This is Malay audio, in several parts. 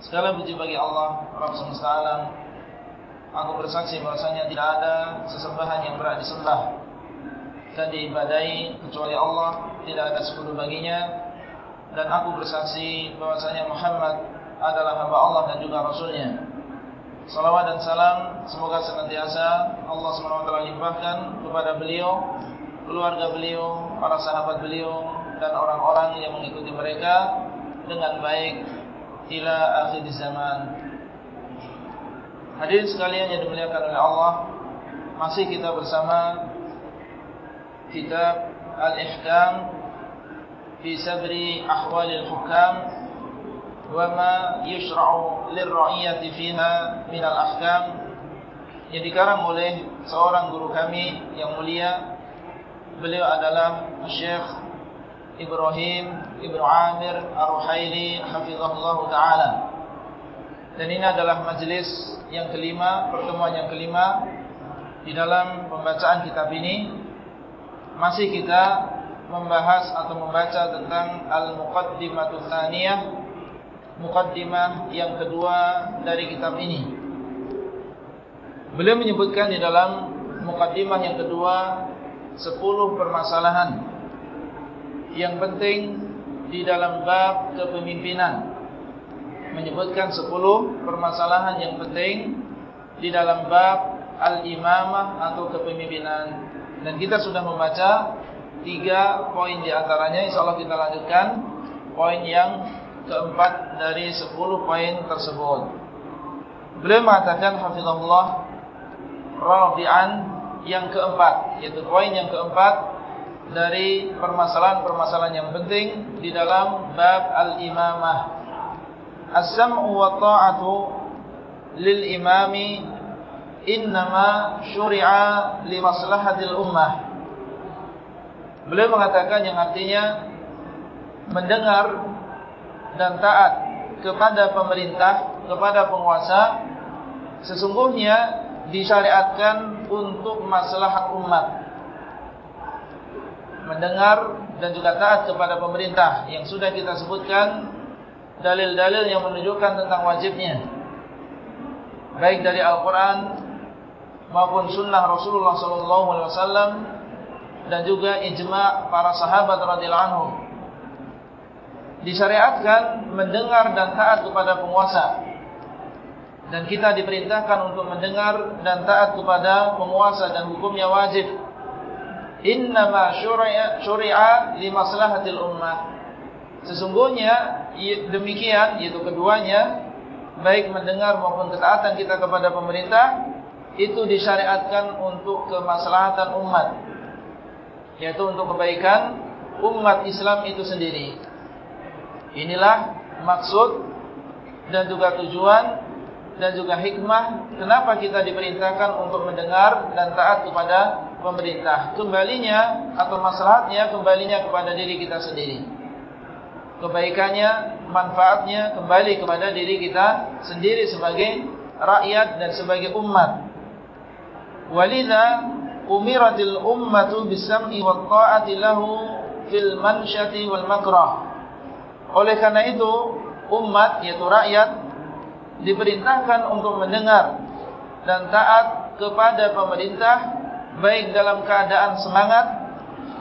Segala puji bagi Allah Rabb semesta alam. Aku bersaksi bahasanya tidak ada sesembahan yang berat disembah Dan diibadai kecuali Allah. Tidak ada sekutu baginya. Dan aku bersaksi bahasanya Muhammad adalah hamba Allah dan juga Rasulnya. Salawat dan salam Semoga senantiasa Allah SWT limpahkan kepada beliau Keluarga beliau, para sahabat beliau Dan orang-orang yang mengikuti mereka Dengan baik ila akhir zaman. Hadirin sekalian yang dimuliakan oleh Allah, masih kita bersama kitab Al-Ihkam fi sabri ahwal al-hukam wa ma yushra'u lir-ra'iyyati fiha min al-ahkam yang dikarang oleh seorang guru kami yang mulia beliau adalah Syekh Ibrahim Ibn Amir Ar-Ruhaili Hafizahullah Ta'ala. Dan ini adalah majlis yang kelima Pertemuan yang kelima Di dalam pembacaan kitab ini. Masih kita membahas atau membaca tentang Al-Muqaddimatul Thaniyah Muqaddimah yang kedua dari kitab ini. Beliau menyebutkan di dalam Muqaddimah yang kedua Sepuluh permasalahan yang penting di dalam bab kepemimpinan. Menyebutkan 10 permasalahan yang penting di dalam bab al-imamah atau kepemimpinan. Dan kita sudah membaca tiga poin di antaranya. Insyaallah kita lanjutkan poin yang keempat dari 10 poin tersebut. Beliau mengatakan hafizahullah rabi'an yang keempat. Yaitu poin yang keempat dari permasalahan-permasalahan yang penting di dalam bab al-imamah. As-sam'u wa ta'atu lil imami innama syuri'a li maslahatil ummah. Beliau mengatakan yang artinya mendengar dan taat kepada pemerintah, kepada penguasa sesungguhnya disyariatkan untuk maslahat umat mendengar dan juga taat kepada pemerintah yang sudah kita sebutkan dalil-dalil yang menunjukkan tentang wajibnya. Baik dari Al-Quran maupun Sunnah Rasulullah SAW dan juga ijma para sahabat radhiyallahu anhu. Disyariatkan mendengar dan taat kepada penguasa. Dan kita diperintahkan untuk mendengar dan taat kepada penguasa dan hukumnya wajib innama syuri'a syuri'a li maslahatil ummah. Sesungguhnya demikian yaitu keduanya baik mendengar maupun ketaatan kita kepada pemerintah itu disyariatkan untuk kemaslahatan umat. Yaitu untuk kebaikan umat Islam itu sendiri. Inilah maksud dan juga tujuan dan juga hikmah kenapa kita diperintahkan untuk mendengar dan taat kepada pemerintah. Kembalinya atau masalahnya kembalinya kepada diri kita sendiri. Kebaikannya, manfaatnya kembali kepada diri kita sendiri sebagai rakyat dan sebagai umat. Walidha umiratil ummatu bisam'i wa ta'ati lahu fil mansyati wal makrah. Oleh karena itu, umat yaitu rakyat diperintahkan untuk mendengar dan taat kepada pemerintah baik dalam keadaan semangat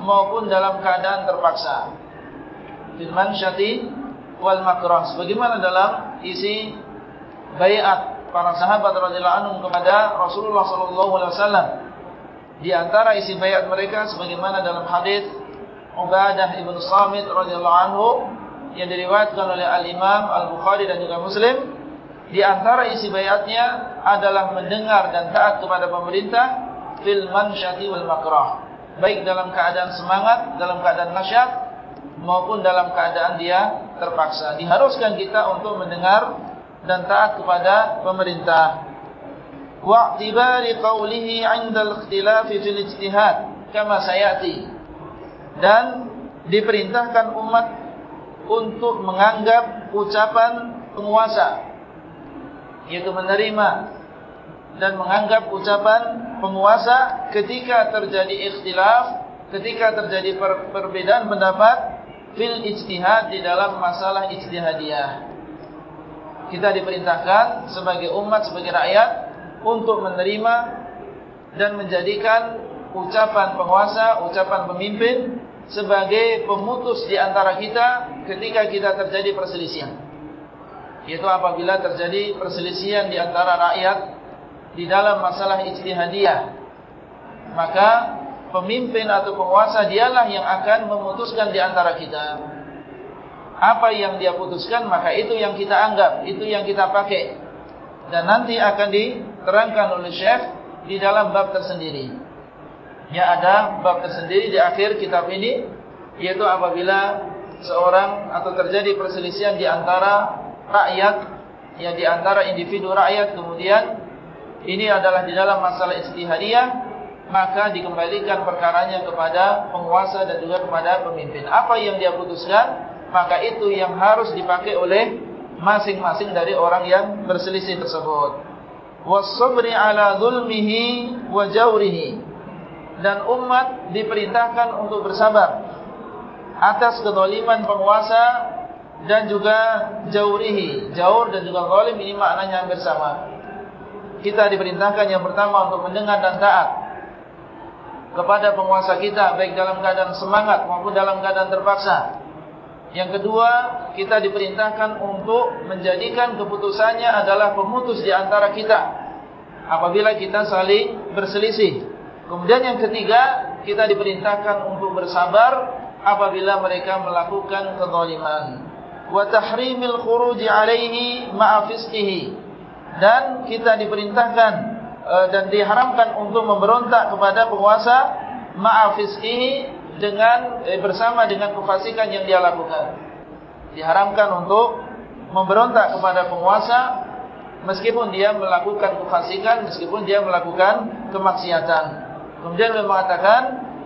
maupun dalam keadaan terpaksa. Firman syati wal makrah. Bagaimana dalam isi bayat para sahabat radhiyallahu anhum kepada Rasulullah sallallahu alaihi wasallam? Di antara isi bayat mereka sebagaimana dalam hadis Ubadah ibn Samit radhiyallahu anhu yang diriwayatkan oleh Al-Imam Al-Bukhari dan juga Muslim di antara isi bayatnya adalah mendengar dan taat kepada pemerintah fil mansyati wal makrah. Baik dalam keadaan semangat, dalam keadaan nasyat maupun dalam keadaan dia terpaksa. Diharuskan kita untuk mendengar dan taat kepada pemerintah. Wa'tibari qawlihi 'inda al-ikhtilafi fil ijtihad kama sayati. Dan diperintahkan umat untuk menganggap ucapan penguasa yaitu menerima dan menganggap ucapan penguasa ketika terjadi ikhtilaf, ketika terjadi per perbedaan pendapat fil ijtihad di dalam masalah ijtihadiyah. Kita diperintahkan sebagai umat, sebagai rakyat untuk menerima dan menjadikan ucapan penguasa, ucapan pemimpin sebagai pemutus di antara kita ketika kita terjadi perselisihan. Yaitu apabila terjadi perselisihan di antara rakyat di dalam masalah ijtihadiyah. Maka pemimpin atau penguasa dialah yang akan memutuskan di antara kita. Apa yang dia putuskan maka itu yang kita anggap, itu yang kita pakai. Dan nanti akan diterangkan oleh Syekh di dalam bab tersendiri. Ya ada bab tersendiri di akhir kitab ini yaitu apabila seorang atau terjadi perselisihan di antara rakyat yang di antara individu rakyat kemudian ini adalah di dalam masalah istihadiyah maka dikembalikan perkaranya kepada penguasa dan juga kepada pemimpin. Apa yang dia putuskan maka itu yang harus dipakai oleh masing-masing dari orang yang berselisih tersebut. Was-sabri ala zulmihi wa jawrihi. Dan umat diperintahkan untuk bersabar atas kedoliman penguasa dan juga jaurihi, jaur dan juga zalim ini maknanya hampir sama. Kita diperintahkan yang pertama untuk mendengar dan taat kepada penguasa kita baik dalam keadaan semangat maupun dalam keadaan terpaksa. Yang kedua, kita diperintahkan untuk menjadikan keputusannya adalah pemutus di antara kita apabila kita saling berselisih. Kemudian yang ketiga, kita diperintahkan untuk bersabar apabila mereka melakukan kezaliman. Wa tahrimil khuruj 'alaihi ma'a fisqihi. Dan kita diperintahkan e, dan diharamkan untuk memberontak kepada penguasa ma'a fisqihi dengan e, bersama dengan kefasikan yang dia lakukan. Diharamkan untuk memberontak kepada penguasa meskipun dia melakukan kefasikan, meskipun dia melakukan kemaksiatan. Kemudian beliau mengatakan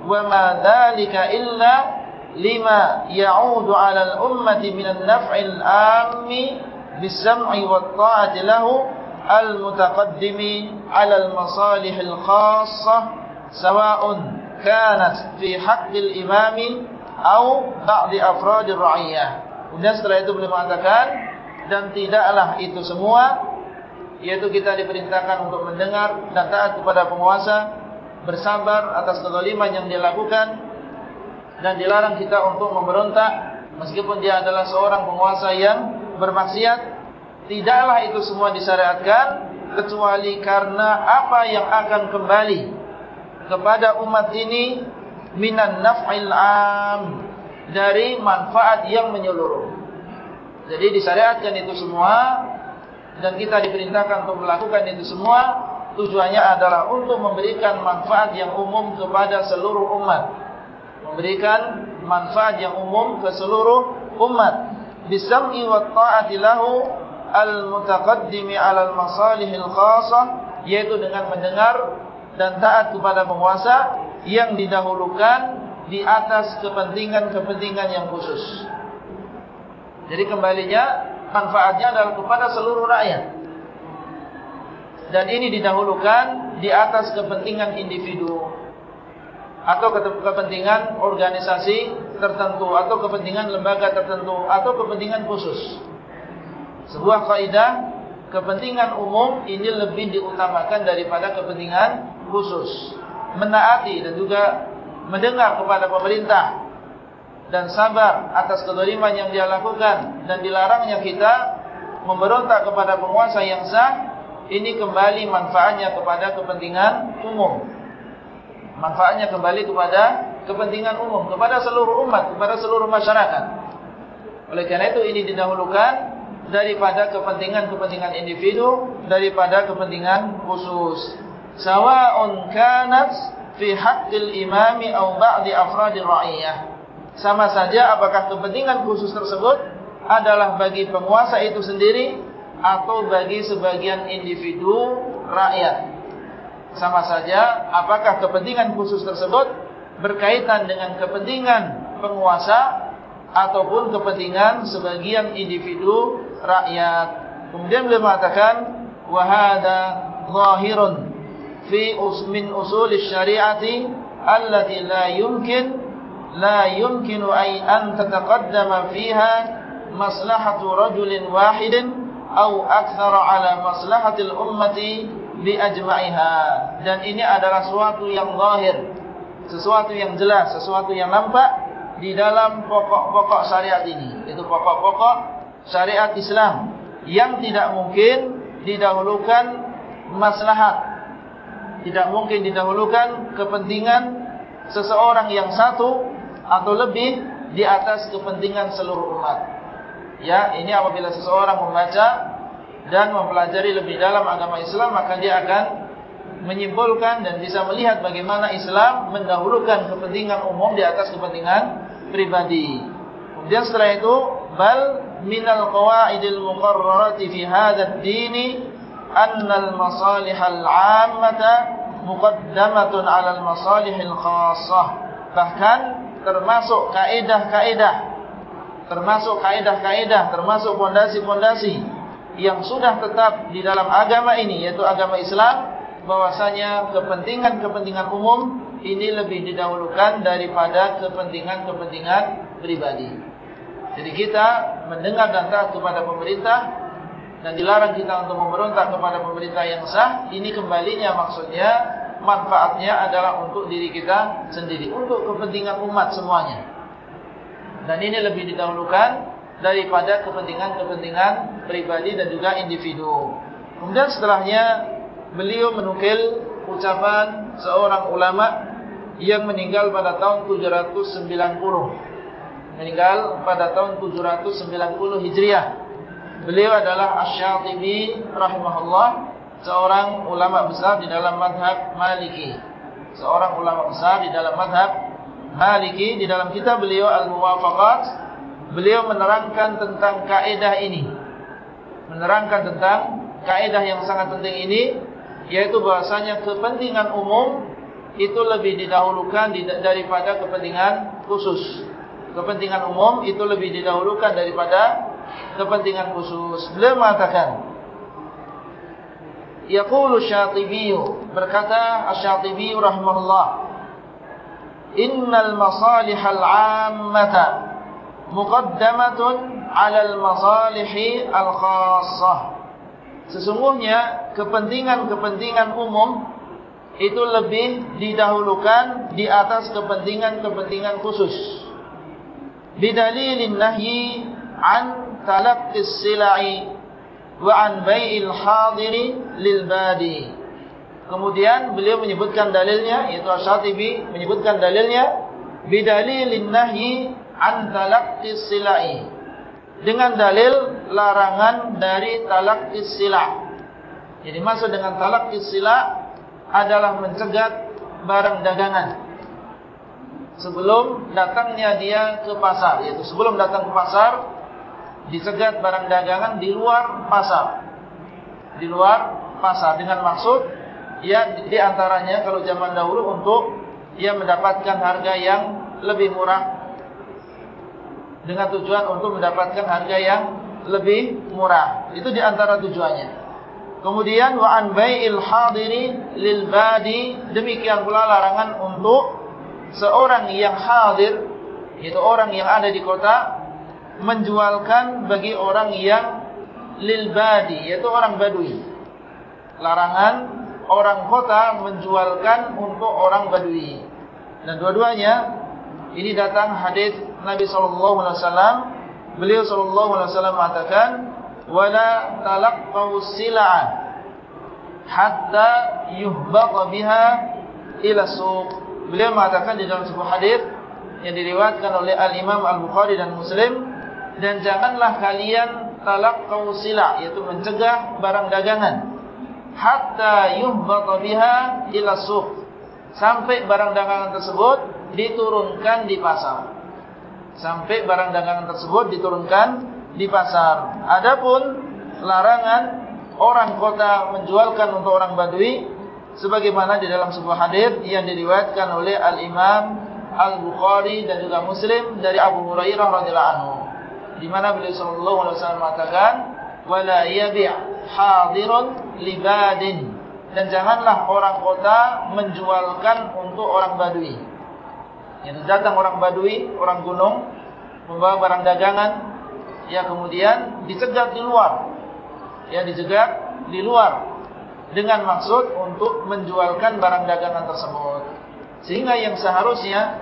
wa ma dzalika illa lima ya'udu 'ala al-ummati min an-naf'il 'ammi bis-sam'i wat-ta'ati lahu al-mutaqaddimi 'ala al-masalih al-khassah sawa'un kanat fi haqqi al-imam aw ba'd afrad ar-ra'iyyah. Kemudian setelah itu beliau mengatakan dan tidaklah itu semua yaitu kita diperintahkan untuk mendengar dan taat kepada penguasa bersabar atas kezaliman yang dia lakukan dan dilarang kita untuk memberontak meskipun dia adalah seorang penguasa yang bermaksiat tidaklah itu semua disyariatkan kecuali karena apa yang akan kembali kepada umat ini minan naf'il am dari manfaat yang menyeluruh jadi disyariatkan itu semua dan kita diperintahkan untuk melakukan itu semua tujuannya adalah untuk memberikan manfaat yang umum kepada seluruh umat. Memberikan manfaat yang umum ke seluruh umat. Lahu al-mutaqaddimi ala al-masalihil khasah. Yaitu dengan mendengar dan taat kepada penguasa yang didahulukan di atas kepentingan-kepentingan yang khusus. Jadi kembalinya manfaatnya adalah kepada seluruh rakyat dan ini didahulukan di atas kepentingan individu atau kepentingan organisasi tertentu atau kepentingan lembaga tertentu atau kepentingan khusus. Sebuah kaidah kepentingan umum ini lebih diutamakan daripada kepentingan khusus. Menaati dan juga mendengar kepada pemerintah dan sabar atas kezaliman yang dia lakukan dan dilarangnya kita memberontak kepada penguasa yang sah ini kembali manfaatnya kepada kepentingan umum. Manfaatnya kembali kepada kepentingan umum, kepada seluruh umat, kepada seluruh masyarakat. Oleh karena itu ini didahulukan daripada kepentingan-kepentingan individu, daripada kepentingan khusus. Sawa'un kanat fi haqqil imami aw ba'di afradir ra'iyah. Sama saja apakah kepentingan khusus tersebut adalah bagi penguasa itu sendiri atau bagi sebagian individu rakyat. Sama saja apakah kepentingan khusus tersebut berkaitan dengan kepentingan penguasa ataupun kepentingan sebagian individu rakyat. Kemudian beliau mengatakan wahada zahirun fi usmin usul syariati allati la yumkin la yumkinu ay an tataqaddama fiha maslahatu rajulin wahidin atau akthar ala maslahatil ummati bi ajma'iha dan ini adalah sesuatu yang zahir sesuatu yang jelas sesuatu yang nampak di dalam pokok-pokok syariat ini. Itu pokok-pokok syariat Islam yang tidak mungkin didahulukan maslahat. Tidak mungkin didahulukan kepentingan seseorang yang satu atau lebih di atas kepentingan seluruh umat. Ya ini apabila seseorang membaca dan mempelajari lebih dalam agama Islam maka dia akan menyimpulkan dan bisa melihat bagaimana Islam mendahulukan kepentingan umum di atas kepentingan pribadi. Kemudian setelah itu bal minal qawaidil muqarrarati fi hadzal din anna al masalih al 'ammata muqaddamatun 'ala al masalih al khassah. Bahkan termasuk kaidah-kaidah termasuk kaidah-kaidah termasuk pondasi-pondasi yang sudah tetap di dalam agama ini yaitu agama Islam bahwasanya kepentingan-kepentingan umum ini lebih didahulukan daripada kepentingan-kepentingan pribadi. Jadi kita mendengar dan taat kepada pemerintah dan dilarang kita untuk memberontak kepada pemerintah yang sah, ini kembalinya maksudnya manfaatnya adalah untuk diri kita sendiri, untuk kepentingan umat semuanya. Dan ini lebih didahulukan daripada kepentingan-kepentingan pribadi dan juga individu. Kemudian setelahnya beliau menukil ucapan seorang ulama yang meninggal pada tahun 790. Meninggal pada tahun 790 Hijriah. Beliau adalah Asy-Syatibi rahimahullah, seorang ulama besar di dalam mazhab Maliki. Seorang ulama besar di dalam mazhab Maliki di dalam kitab beliau Al-Muwafaqat beliau menerangkan tentang kaidah ini. Menerangkan tentang kaidah yang sangat penting ini yaitu bahasanya kepentingan umum itu lebih didahulukan daripada kepentingan khusus. Kepentingan umum itu lebih didahulukan daripada kepentingan khusus. Beliau mengatakan Yaqulu Syatibi berkata Asy-Syatibi rahimahullah Innal masalihal 'ammata muqaddamatun al-masalih al-khassah. Sesungguhnya kepentingan-kepentingan umum itu lebih didahulukan di atas kepentingan-kepentingan khusus. Bidalilin nahyi an talaqqis sila'i wa an bai'il hadiri lil badi. Kemudian beliau menyebutkan dalilnya yaitu Asy-Syatibi menyebutkan dalilnya bidalilin nahyi an talaqqis silai dengan dalil larangan dari talaqqis sila. Jadi maksud dengan talaqqis sila adalah mencegat barang dagangan sebelum datangnya dia ke pasar yaitu sebelum datang ke pasar dicegat barang dagangan di luar pasar di luar pasar dengan maksud ya di antaranya kalau zaman dahulu untuk ia mendapatkan harga yang lebih murah dengan tujuan untuk mendapatkan harga yang lebih murah. Itu di antara tujuannya. Kemudian wa an bai'il hadiri lil badi demikian pula larangan untuk seorang yang hadir yaitu orang yang ada di kota menjualkan bagi orang yang lil badi yaitu orang badui. Larangan orang kota menjualkan untuk orang badui. Dan dua-duanya ini datang hadis Nabi sallallahu alaihi wasallam. Beliau sallallahu alaihi wasallam mengatakan, "Wala talaqqu sil'a hatta yuhbaqa biha ila suq." Beliau mengatakan di dalam sebuah hadis yang diriwayatkan oleh Al-Imam Al-Bukhari dan Muslim, dan janganlah kalian talaqqu sil'a, yaitu mencegah barang dagangan hatta yuhbaqa biha ila suq. Sampai barang dagangan tersebut diturunkan di pasar. Sampai barang dagangan tersebut diturunkan di pasar. Adapun larangan orang kota menjualkan untuk orang badui sebagaimana di dalam sebuah hadis yang diriwayatkan oleh Al-Imam Al-Bukhari dan juga Muslim dari Abu Hurairah radhiyallahu anhu di mana beliau sallallahu alaihi wasallam mengatakan wala yabi' hadirun libadin dan janganlah orang kota menjualkan untuk orang badui yang datang orang badui orang gunung membawa barang dagangan ya kemudian dicegat di luar ya dicegat di luar dengan maksud untuk menjualkan barang dagangan tersebut. Sehingga yang seharusnya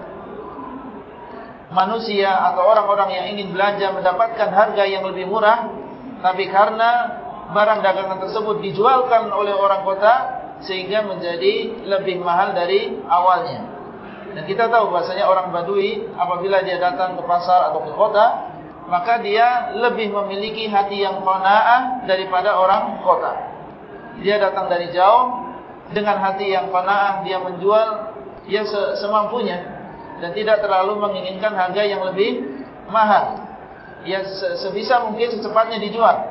manusia atau orang-orang yang ingin belanja mendapatkan harga yang lebih murah, tapi karena barang dagangan tersebut dijualkan oleh orang kota sehingga menjadi lebih mahal dari awalnya. Dan kita tahu bahasanya orang badui apabila dia datang ke pasar atau ke kota, maka dia lebih memiliki hati yang qanaah daripada orang kota dia datang dari jauh dengan hati yang panaah dia menjual dia semampunya dan tidak terlalu menginginkan harga yang lebih mahal. Dia sebisa mungkin secepatnya dijual.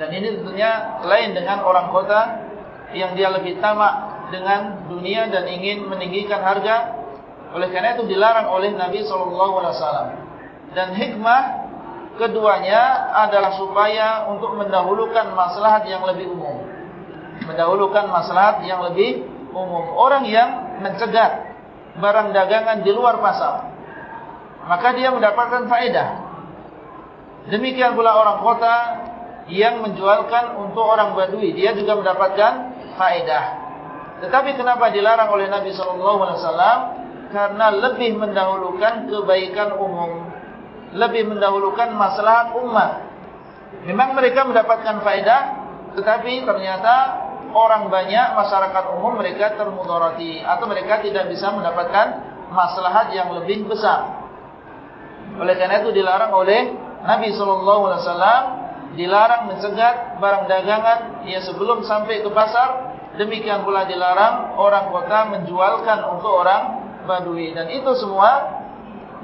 Dan ini tentunya lain dengan orang kota yang dia lebih tamak dengan dunia dan ingin meninggikan harga. Oleh karena itu dilarang oleh Nabi SAW. Dan hikmah keduanya adalah supaya untuk mendahulukan maslahat yang lebih umum mendahulukan maslahat yang lebih umum. Orang yang mencegah barang dagangan di luar pasar, maka dia mendapatkan faedah. Demikian pula orang kota yang menjualkan untuk orang badui, dia juga mendapatkan faedah. Tetapi kenapa dilarang oleh Nabi SAW? Karena lebih mendahulukan kebaikan umum. Lebih mendahulukan maslahat umat. Memang mereka mendapatkan faedah, tetapi ternyata orang banyak masyarakat umum mereka termudarati atau mereka tidak bisa mendapatkan maslahat yang lebih besar. Oleh karena itu dilarang oleh Nabi wasallam dilarang mencegat barang dagangan yang sebelum sampai ke pasar, demikian pula dilarang orang kota menjualkan untuk orang badui dan itu semua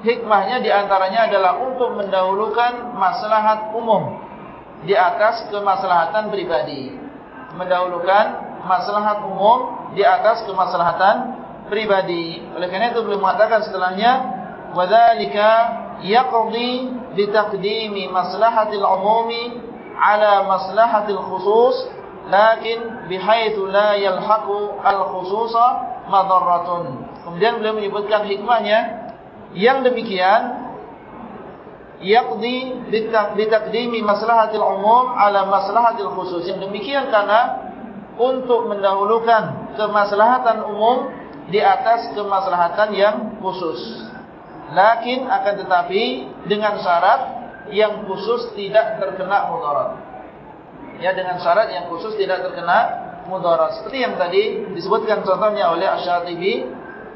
hikmahnya diantaranya adalah untuk mendahulukan maslahat umum di atas kemaslahatan pribadi mendahulukan maslahat umum di atas kemaslahatan pribadi. Oleh karena itu beliau mengatakan setelahnya wadzalika yaqdi bi taqdimi maslahatil umumi ala maslahatil khusus lakin bihaitsu la yalhaqu al khususa madarratun. Kemudian beliau menyebutkan hikmahnya yang demikian yaqdi bitaqdimi maslahatil umum ala maslahatil khusus. Yang demikian karena untuk mendahulukan kemaslahatan umum di atas kemaslahatan yang khusus. Lakin akan tetapi dengan syarat yang khusus tidak terkena mudarat. Ya dengan syarat yang khusus tidak terkena mudarat. Seperti yang tadi disebutkan contohnya oleh Asy-Syatibi,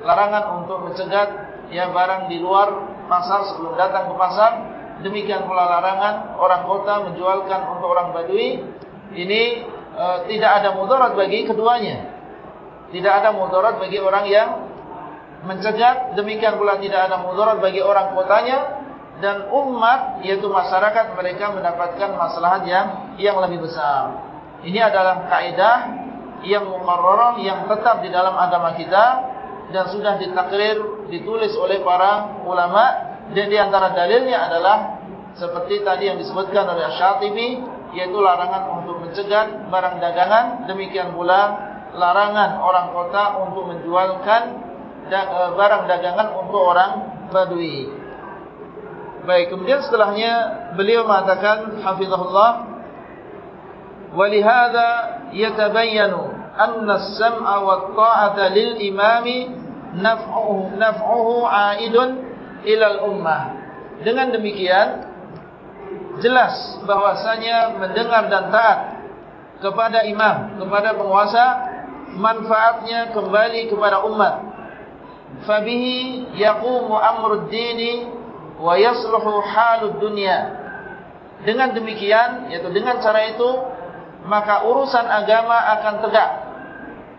larangan untuk mencegat ya barang di luar pasar sebelum datang ke pasar. Demikian pula larangan orang kota menjualkan untuk orang badui. Ini e, tidak ada mudarat bagi keduanya. Tidak ada mudarat bagi orang yang mencegat. Demikian pula tidak ada mudarat bagi orang kotanya. Dan umat yaitu masyarakat mereka mendapatkan maslahat yang yang lebih besar. Ini adalah kaidah yang mukarrarah yang tetap di dalam agama kita dan sudah ditakrir ditulis oleh para ulama dan di antara dalilnya adalah seperti tadi yang disebutkan oleh Asy-Syatibi yaitu larangan untuk mencegah barang dagangan demikian pula larangan orang kota untuk menjualkan e, barang dagangan untuk orang badui. Baik, kemudian setelahnya beliau mengatakan hafizahullah walihada yatabayyanu anna as-sam'a wat-ta'ata lil imami naf'uhu naf'uhu 'aidun ilal ummah. Dengan demikian jelas bahwasanya mendengar dan taat kepada imam, kepada penguasa manfaatnya kembali kepada umat. Fabihi yaqumu amrud dini wa yasluhu halud dunya. Dengan demikian yaitu dengan cara itu maka urusan agama akan tegak.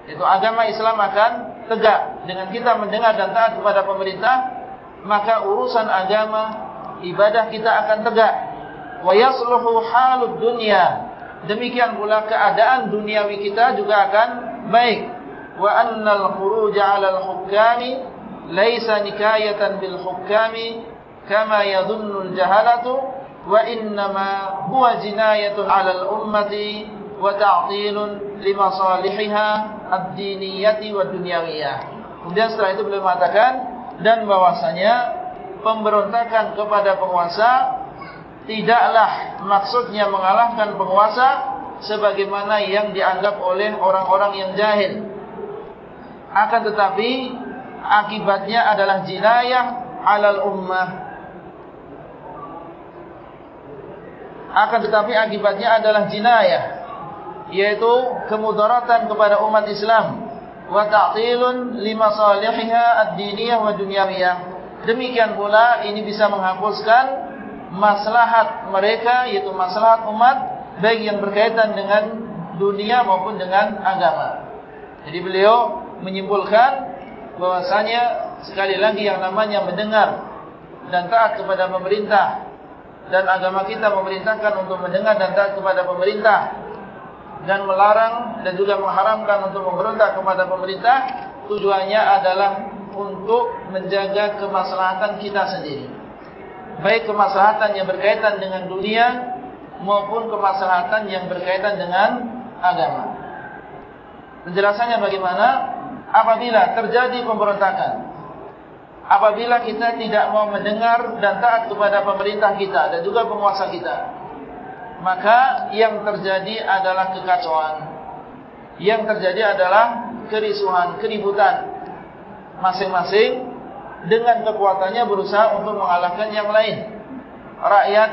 Itu agama Islam akan tegak. Dengan kita mendengar dan taat kepada pemerintah maka urusan agama ibadah kita akan tegak. Wa yasluhu halud dunya. Demikian pula keadaan duniawi kita juga akan baik. Wa annal khuruj 'ala al-hukami laysa nikayatan bil hukami kama yadhunnu al-jahalatu wa innama huwa jinayatun 'ala al-ummati masalihiha ad-diniyati wa dunyawiyah kemudian setelah itu beliau mengatakan dan bahwasanya pemberontakan kepada penguasa tidaklah maksudnya mengalahkan penguasa sebagaimana yang dianggap oleh orang-orang yang jahil. Akan tetapi akibatnya adalah jinayah alal ummah. Akan tetapi akibatnya adalah jinayah yaitu kemudaratan kepada umat Islam wa ta'tilun limasalihiha ad-diniyah wa dunyawiyah. Demikian pula ini bisa menghapuskan maslahat mereka yaitu maslahat umat baik yang berkaitan dengan dunia maupun dengan agama. Jadi beliau menyimpulkan bahwasanya sekali lagi yang namanya mendengar dan taat kepada pemerintah dan agama kita memerintahkan untuk mendengar dan taat kepada pemerintah dan melarang dan juga mengharamkan untuk memberontak kepada pemerintah tujuannya adalah untuk menjaga kemaslahatan kita sendiri baik kemaslahatan yang berkaitan dengan dunia maupun kemaslahatan yang berkaitan dengan agama. Penjelasannya bagaimana? Apabila terjadi pemberontakan, apabila kita tidak mau mendengar dan taat kepada pemerintah kita dan juga penguasa kita, maka yang terjadi adalah kekacauan. Yang terjadi adalah kerisuhan, keributan. Masing-masing dengan kekuatannya berusaha untuk mengalahkan yang lain. Rakyat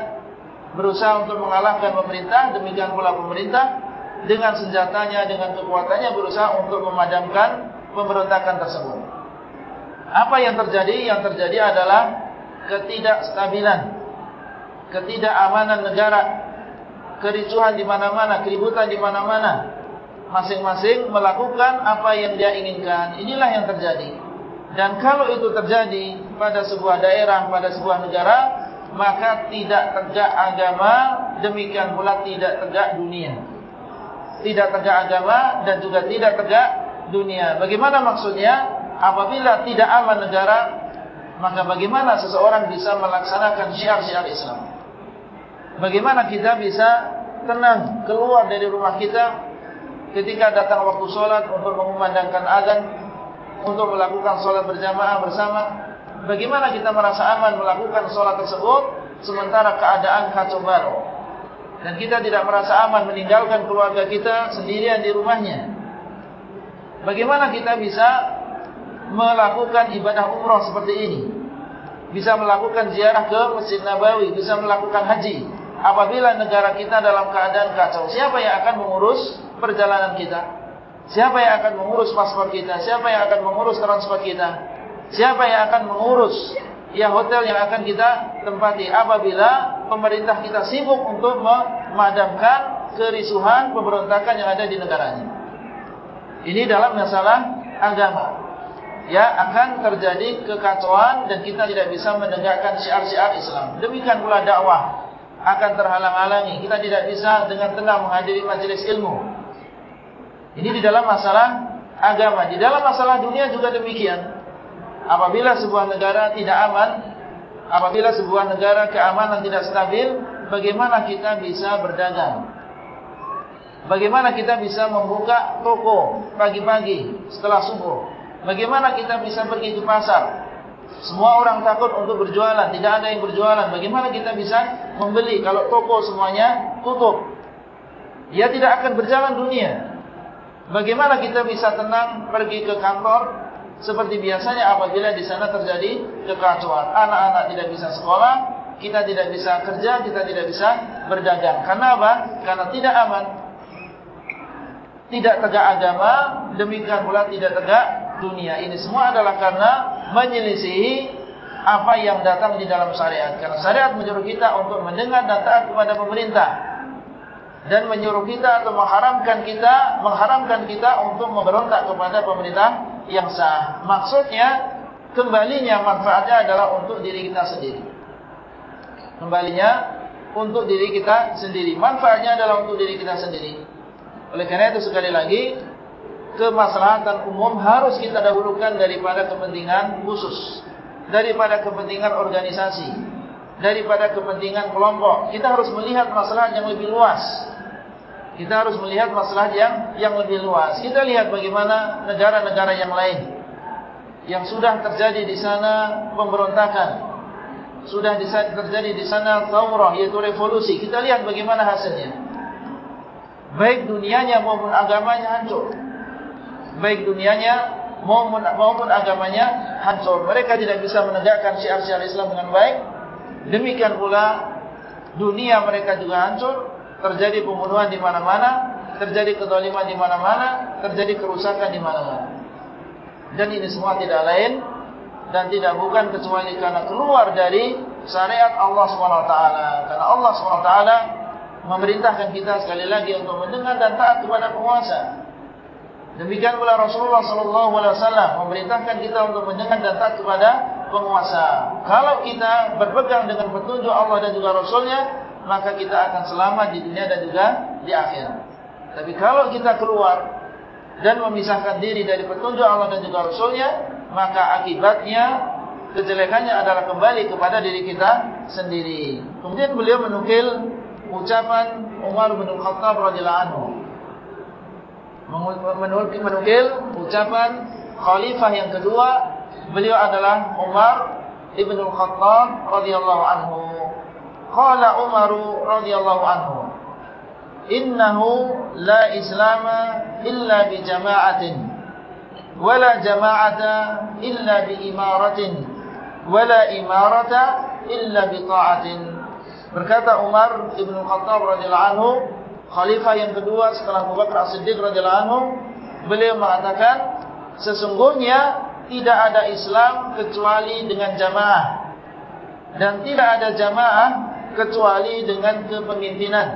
berusaha untuk mengalahkan pemerintah, demikian pula pemerintah dengan senjatanya, dengan kekuatannya berusaha untuk memadamkan pemberontakan tersebut. Apa yang terjadi? Yang terjadi adalah ketidakstabilan, ketidakamanan negara, kericuhan di mana-mana, keributan di mana-mana. Masing-masing melakukan apa yang dia inginkan. Inilah yang terjadi. Dan kalau itu terjadi pada sebuah daerah, pada sebuah negara, maka tidak tegak agama, demikian pula tidak tegak dunia. Tidak tegak agama dan juga tidak tegak dunia. Bagaimana maksudnya? Apabila tidak aman negara, maka bagaimana seseorang bisa melaksanakan syiar-syiar Islam? Bagaimana kita bisa tenang keluar dari rumah kita ketika datang waktu sholat untuk mengumandangkan azan untuk melakukan sholat berjamaah bersama. Bagaimana kita merasa aman melakukan sholat tersebut sementara keadaan kacau balau. Dan kita tidak merasa aman meninggalkan keluarga kita sendirian di rumahnya. Bagaimana kita bisa melakukan ibadah umrah seperti ini? Bisa melakukan ziarah ke Masjid Nabawi, bisa melakukan haji. Apabila negara kita dalam keadaan kacau, siapa yang akan mengurus perjalanan kita? Siapa yang akan mengurus paspor kita? Siapa yang akan mengurus transport kita? Siapa yang akan mengurus ya hotel yang akan kita tempati apabila pemerintah kita sibuk untuk memadamkan kerisuhan pemberontakan yang ada di negaranya? Ini dalam masalah agama. Ya akan terjadi kekacauan dan kita tidak bisa menegakkan syiar-syiar Islam. Demikian pula dakwah akan terhalang-halangi. Kita tidak bisa dengan tenang menghadiri majelis ilmu. Ini di dalam masalah agama. Di dalam masalah dunia juga demikian. Apabila sebuah negara tidak aman, apabila sebuah negara keamanan tidak stabil, bagaimana kita bisa berdagang? Bagaimana kita bisa membuka toko pagi-pagi setelah subuh? Bagaimana kita bisa pergi ke pasar? Semua orang takut untuk berjualan, tidak ada yang berjualan. Bagaimana kita bisa membeli kalau toko semuanya tutup? Ya tidak akan berjalan dunia. Bagaimana kita bisa tenang pergi ke kantor seperti biasanya apabila di sana terjadi kekacauan. Anak-anak tidak bisa sekolah, kita tidak bisa kerja, kita tidak bisa berdagang. Karena apa? Karena tidak aman. Tidak tegak agama, demikian pula tidak tegak dunia. Ini semua adalah karena menyelisihi apa yang datang di dalam syariat. Karena syariat menyuruh kita untuk mendengar dan taat kepada pemerintah dan menyuruh kita atau mengharamkan kita mengharamkan kita untuk memberontak kepada pemerintah yang sah. Maksudnya kembalinya manfaatnya adalah untuk diri kita sendiri. Kembalinya untuk diri kita sendiri. Manfaatnya adalah untuk diri kita sendiri. Oleh karena itu sekali lagi, kemaslahatan umum harus kita dahulukan daripada kepentingan khusus. Daripada kepentingan organisasi. Daripada kepentingan kelompok. Kita harus melihat masalah yang lebih luas. Kita harus melihat masalah yang yang lebih luas. Kita lihat bagaimana negara-negara yang lain. Yang sudah terjadi di sana pemberontakan sudah terjadi di sana taurah yaitu revolusi. Kita lihat bagaimana hasilnya. Baik dunianya maupun agamanya hancur. Baik dunianya maupun, maupun agamanya hancur. Mereka tidak bisa menegakkan syiar-syiar Islam dengan baik. Demikian pula dunia mereka juga hancur. Terjadi pembunuhan di mana-mana. Terjadi kezaliman di mana-mana. Terjadi kerusakan di mana-mana. Dan ini semua tidak lain dan tidak bukan kecuali karena keluar dari syariat Allah SWT. Karena Allah SWT memerintahkan kita sekali lagi untuk mendengar dan taat kepada penguasa. Demikian pula Rasulullah SAW memerintahkan kita untuk mendengar dan taat kepada penguasa. Kalau kita berpegang dengan petunjuk Allah dan juga Rasulnya, maka kita akan selamat di dunia dan juga di akhir. Tapi kalau kita keluar dan memisahkan diri dari petunjuk Allah dan juga Rasulnya, maka akibatnya kejelekannya adalah kembali kepada diri kita sendiri. Kemudian beliau menukil ucapan Umar bin Khattab radhiyallahu anhu. Menukil, ucapan khalifah yang kedua, beliau adalah Umar ibn Khattab radhiyallahu anhu. Qala Umar radhiyallahu anhu, "Innahu la islama illa bi jama'atin." wala jama'ata illa bi imaratin wala imarata illa bi ta'atin berkata Umar Ibn Khattab radhiyallahu anhu khalifah yang kedua setelah Abu Bakar As-Siddiq radhiyallahu anhu beliau mengatakan sesungguhnya tidak ada Islam kecuali dengan jamaah dan tidak ada jamaah kecuali dengan kepemimpinan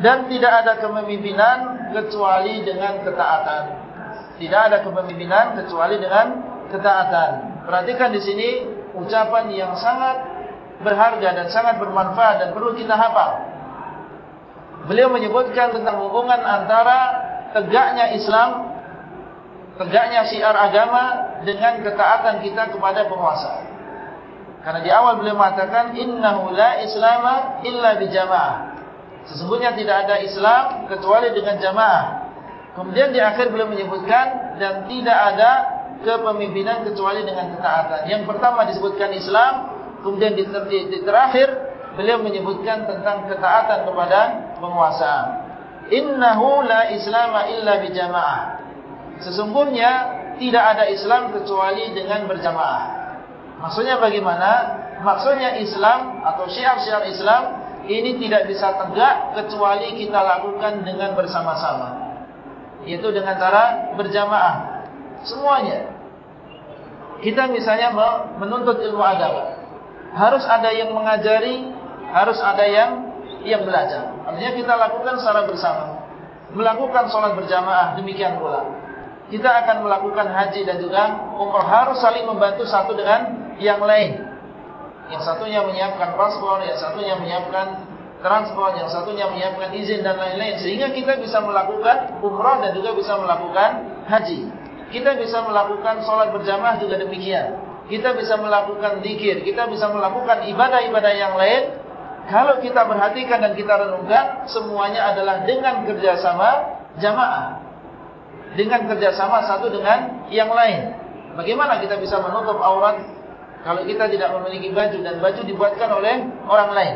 dan tidak ada kepemimpinan kecuali dengan ketaatan tidak ada kepemimpinan kecuali dengan ketaatan. Perhatikan di sini ucapan yang sangat berharga dan sangat bermanfaat dan perlu kita hafal. Beliau menyebutkan tentang hubungan antara tegaknya Islam, tegaknya syiar agama dengan ketaatan kita kepada penguasa. Karena di awal beliau mengatakan innahu la islama illa bijamaah. Sesungguhnya tidak ada Islam kecuali dengan jamaah. Kemudian di akhir beliau menyebutkan dan tidak ada kepemimpinan kecuali dengan ketaatan. Yang pertama disebutkan Islam, kemudian di, di, di terakhir beliau menyebutkan tentang ketaatan kepada penguasa. Innahu la islama illa bijamaah. Sesungguhnya tidak ada Islam kecuali dengan berjamaah. Maksudnya bagaimana? Maksudnya Islam atau syiar-syiar Islam ini tidak bisa tegak kecuali kita lakukan dengan bersama-sama. Yaitu dengan cara berjamaah Semuanya Kita misalnya menuntut ilmu agama Harus ada yang mengajari Harus ada yang yang belajar Artinya kita lakukan secara bersama Melakukan sholat berjamaah Demikian pula Kita akan melakukan haji dan juga umrah Harus saling membantu satu dengan yang lain Yang satunya menyiapkan paspor Yang satunya menyiapkan transport, yang satunya menyiapkan izin dan lain-lain sehingga kita bisa melakukan umrah dan juga bisa melakukan haji. Kita bisa melakukan sholat berjamaah juga demikian. Kita bisa melakukan zikir, kita bisa melakukan ibadah-ibadah yang lain. Kalau kita perhatikan dan kita renungkan, semuanya adalah dengan kerjasama jamaah. Dengan kerjasama satu dengan yang lain. Bagaimana kita bisa menutup aurat kalau kita tidak memiliki baju dan baju dibuatkan oleh orang lain?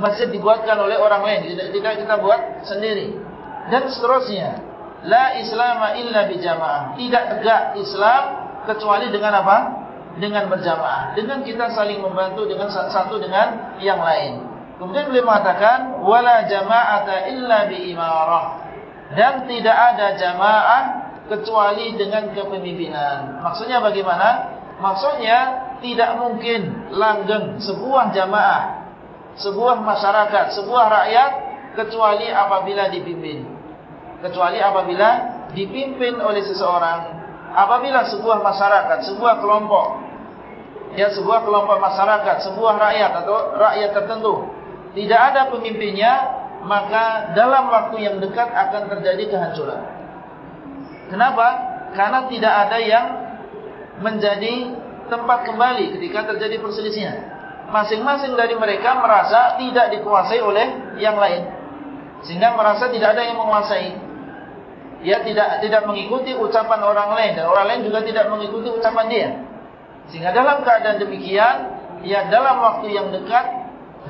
masjid dibuatkan oleh orang lain tidak tidak kita buat sendiri dan seterusnya la islama illa bijamaah tidak tegak Islam kecuali dengan apa dengan berjamaah dengan kita saling membantu dengan satu dengan yang lain kemudian beliau mengatakan wala jama'ata illa biimarah dan tidak ada jamaah kecuali dengan kepemimpinan maksudnya bagaimana maksudnya tidak mungkin langgeng sebuah jamaah sebuah masyarakat, sebuah rakyat kecuali apabila dipimpin. Kecuali apabila dipimpin oleh seseorang. Apabila sebuah masyarakat, sebuah kelompok, ya sebuah kelompok masyarakat, sebuah rakyat atau rakyat tertentu tidak ada pemimpinnya, maka dalam waktu yang dekat akan terjadi kehancuran. Kenapa? Karena tidak ada yang menjadi tempat kembali ketika terjadi perselisihan. Masing-masing dari mereka merasa tidak dikuasai oleh yang lain. Sehingga merasa tidak ada yang menguasai. Ia tidak tidak mengikuti ucapan orang lain dan orang lain juga tidak mengikuti ucapan dia. Sehingga dalam keadaan demikian, ya dalam waktu yang dekat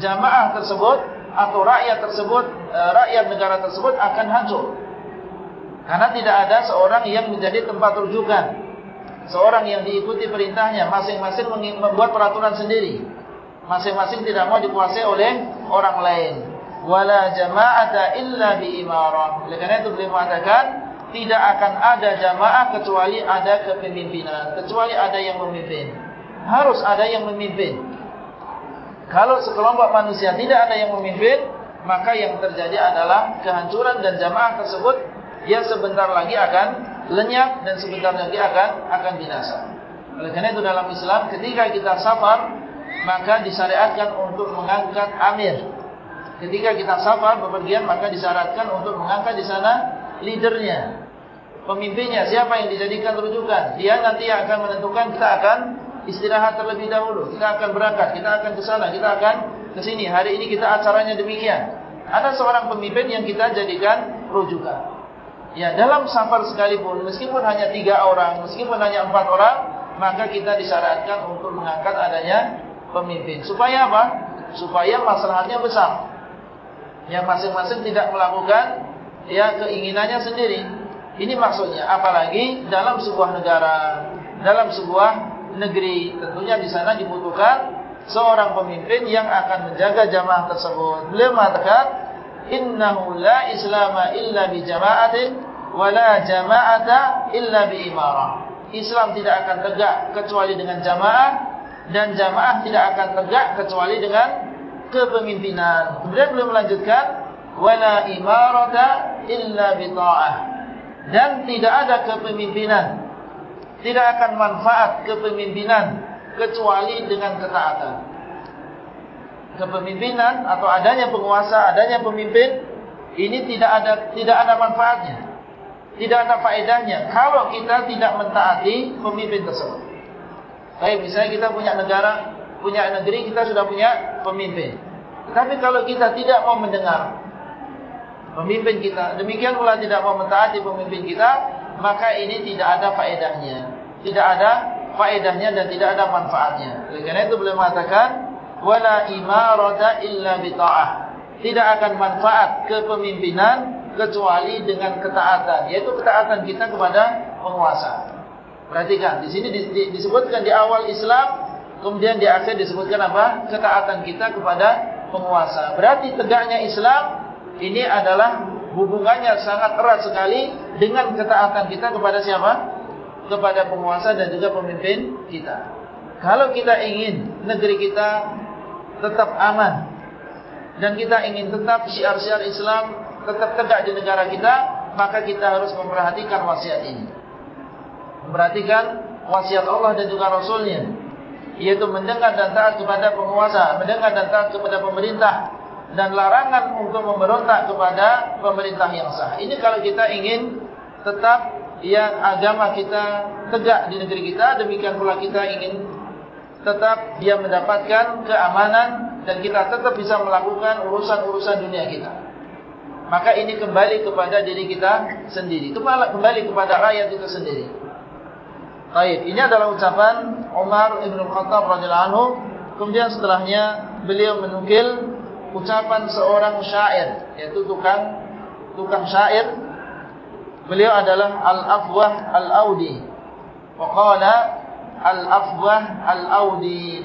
jamaah tersebut atau rakyat tersebut, eh, rakyat negara tersebut akan hancur. Karena tidak ada seorang yang menjadi tempat rujukan. Seorang yang diikuti perintahnya, masing-masing membuat peraturan sendiri. Masing-masing tidak mau dikuasai oleh orang lain. Wala jama'ata illa bi imarah. Oleh karena itu beliau mengatakan, tidak akan ada jamaah kecuali ada kepemimpinan. Kecuali ada yang memimpin. Harus ada yang memimpin. Kalau sekelompok manusia tidak ada yang memimpin, maka yang terjadi adalah kehancuran dan jamaah tersebut yang sebentar lagi akan lenyap dan sebentar lagi akan akan binasa. Oleh karena itu dalam Islam ketika kita safar maka disyariatkan untuk mengangkat amir. Ketika kita safar bepergian maka disyaratkan untuk mengangkat di sana leadernya. Pemimpinnya siapa yang dijadikan rujukan? Dia nanti yang akan menentukan kita akan istirahat terlebih dahulu. Kita akan berangkat, kita akan ke sana, kita akan ke sini. Hari ini kita acaranya demikian. Ada seorang pemimpin yang kita jadikan rujukan. Ya, dalam safar sekalipun, meskipun hanya tiga orang, meskipun hanya empat orang, maka kita disyaratkan untuk mengangkat adanya pemimpin. Supaya apa? Supaya masalahnya besar. Yang masing-masing tidak melakukan ya keinginannya sendiri. Ini maksudnya. Apalagi dalam sebuah negara, dalam sebuah negeri, tentunya di sana dibutuhkan seorang pemimpin yang akan menjaga jamaah tersebut. Beliau mengatakan, innahu la islama illa bi jama'atin wa la illa bi imarah. Islam tidak akan tegak kecuali dengan jamaah dan jamaah tidak akan tegak kecuali dengan kepemimpinan. Kemudian beliau melanjutkan wala imarata illa bi ta'ah. Dan tidak ada kepemimpinan tidak akan manfaat kepemimpinan kecuali dengan ketaatan kepemimpinan atau adanya penguasa, adanya pemimpin ini tidak ada tidak ada manfaatnya. Tidak ada faedahnya kalau kita tidak mentaati pemimpin tersebut. Baik, misalnya kita punya negara, punya negeri, kita sudah punya pemimpin. Tapi kalau kita tidak mau mendengar pemimpin kita, demikian pula tidak mau mentaati pemimpin kita, maka ini tidak ada faedahnya. Tidak ada faedahnya dan tidak ada manfaatnya. Oleh karena itu beliau mengatakan wala imarata illa bita'ah. Tidak akan manfaat kepemimpinan kecuali dengan ketaatan, yaitu ketaatan kita kepada penguasa. Perhatikan, di sini disebutkan di awal Islam, kemudian di akhir disebutkan apa? Ketaatan kita kepada penguasa. Berarti tegaknya Islam ini adalah hubungannya sangat erat sekali dengan ketaatan kita kepada siapa? Kepada penguasa dan juga pemimpin kita. Kalau kita ingin negeri kita tetap aman dan kita ingin tetap syiar-syiar Islam tetap tegak di negara kita, maka kita harus memperhatikan wasiat ini. Memperhatikan wasiat Allah dan juga Rasulnya, yaitu mendengar dan taat kepada penguasa, mendengar dan taat kepada pemerintah, dan larangan untuk memberontak kepada pemerintah yang sah. Ini kalau kita ingin tetap yang agama kita tegak di negeri kita, demikian pula kita ingin tetap dia mendapatkan keamanan dan kita tetap bisa melakukan urusan-urusan dunia kita. Maka ini kembali kepada diri kita sendiri. Kembali kepada rakyat itu sendiri. Baik, ini adalah ucapan Umar Ibn Khattab radhiyallahu anhu. Kemudian setelahnya beliau menukil ucapan seorang syair, yaitu tukang tukang syair. Beliau adalah Al-Afwah Al-Audi. Waqala Al-Afwah Al-Audi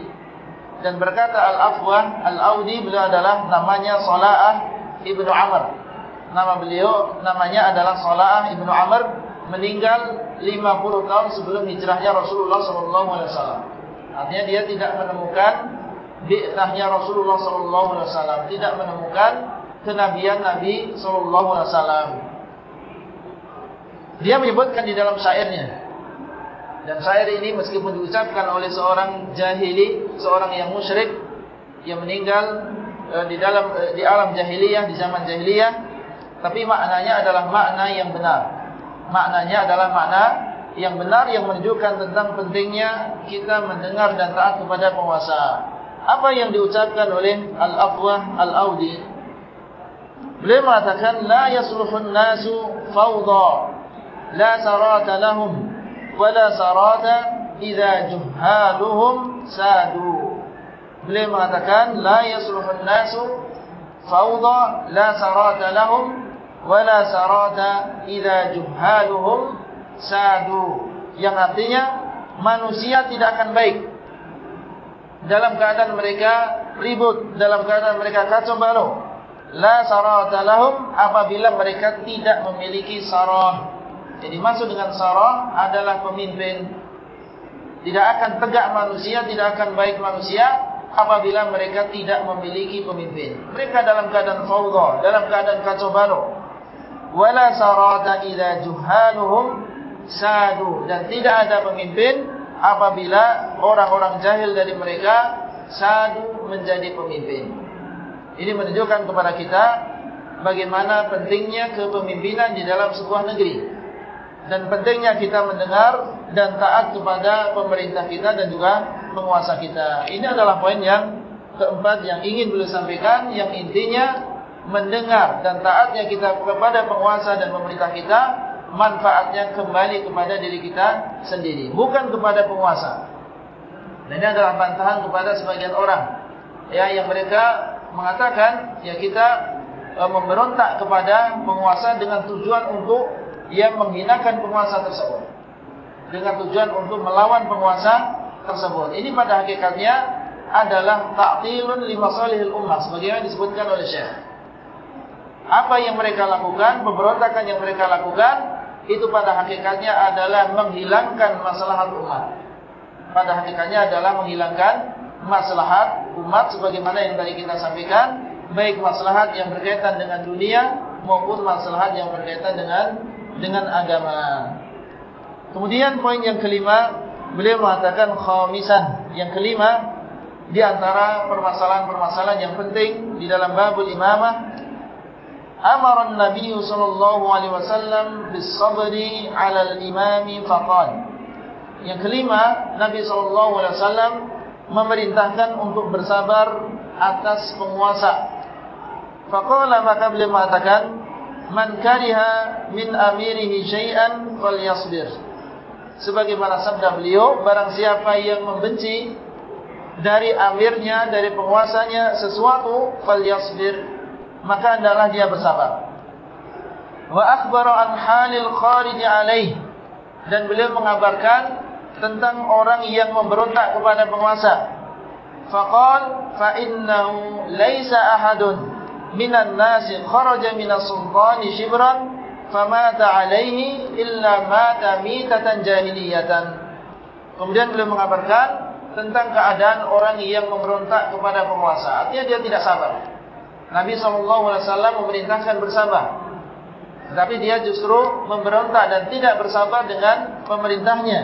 dan berkata Al-Afwah Al-Audi beliau adalah namanya Sala'ah Ibnu Amr nama beliau namanya adalah Sala'ah Ibnu Amr meninggal 50 tahun sebelum hijrahnya Rasulullah SAW artinya dia tidak menemukan bi'tahnya Rasulullah SAW tidak menemukan kenabian Nabi SAW dia menyebutkan di dalam syairnya. Dan syair ini meskipun diucapkan oleh seorang jahili, seorang yang musyrik yang meninggal e, di dalam e, di alam jahiliyah di zaman jahiliyah tapi maknanya adalah makna yang benar maknanya adalah makna yang benar yang menunjukkan tentang pentingnya kita mendengar dan taat kepada penguasa. Apa yang diucapkan oleh Al-Afwah Al-Audi? Beliau mengatakan la yasluhun nasu fawda. La sarata lahum wala sarata idza juhaluhum sadu. Beliau mengatakan la yasluhun nasu fawda la sarata lahum wala sarata idza juhaluhum sadu yang artinya manusia tidak akan baik dalam keadaan mereka ribut, dalam keadaan mereka kacau balau. La sarata lahum apabila mereka tidak memiliki sarah. Jadi maksud dengan sarah adalah pemimpin. Tidak akan tegak manusia, tidak akan baik manusia apabila mereka tidak memiliki pemimpin. Mereka dalam keadaan fawdha, dalam keadaan kacau balau. Wala sarata idza juhaluhum sadu dan tidak ada pemimpin apabila orang-orang jahil dari mereka sadu menjadi pemimpin. Ini menunjukkan kepada kita bagaimana pentingnya kepemimpinan di dalam sebuah negeri. Dan pentingnya kita mendengar dan taat kepada pemerintah kita dan juga penguasa kita. Ini adalah poin yang keempat yang ingin beliau sampaikan. Yang intinya mendengar dan taatnya kita kepada penguasa dan pemerintah kita manfaatnya kembali kepada diri kita sendiri, bukan kepada penguasa. Dan ini adalah bantahan kepada sebagian orang, ya yang mereka mengatakan, ya kita e, memberontak kepada penguasa dengan tujuan untuk yang menghinakan penguasa tersebut, dengan tujuan untuk melawan penguasa tersebut. Ini pada hakikatnya adalah ta'tilun lima salihil ummah, sebagaimana disebutkan oleh Syekh. Apa yang mereka lakukan, pemberontakan yang mereka lakukan itu pada hakikatnya adalah menghilangkan masalah umat. Pada hakikatnya adalah menghilangkan masalah umat sebagaimana yang tadi kita sampaikan, baik masalah yang berkaitan dengan dunia maupun masalah yang berkaitan dengan dengan agama. Kemudian poin yang kelima, beliau mengatakan khamisan. Yang kelima di antara permasalahan-permasalahan yang penting di dalam babul imamah amara an-nabiy sallallahu alaihi wasallam bis-sabri 'ala al-imam faqal yang kelima nabi sallallahu alaihi wasallam memerintahkan untuk bersabar atas penguasa. Faqala maka beliau mengatakan man kariha min amirihi syai'an falyasbir. Sebagaimana sabda beliau barang siapa yang membenci dari amirnya dari penguasanya sesuatu falyasbir maka adalah dia bersabar. Wa akhbara an halil kharij alaih dan beliau mengabarkan tentang orang yang memberontak kepada penguasa. Faqal fa innahu laisa ahadun minan nasi kharaja minas sultani shibran famata alaihi illa mata mitatan jahiliyatan. Kemudian beliau mengabarkan tentang keadaan orang yang memberontak kepada penguasa. Artinya dia tidak sabar. Nabi SAW memerintahkan bersabar. Tapi dia justru memberontak dan tidak bersabar dengan pemerintahnya.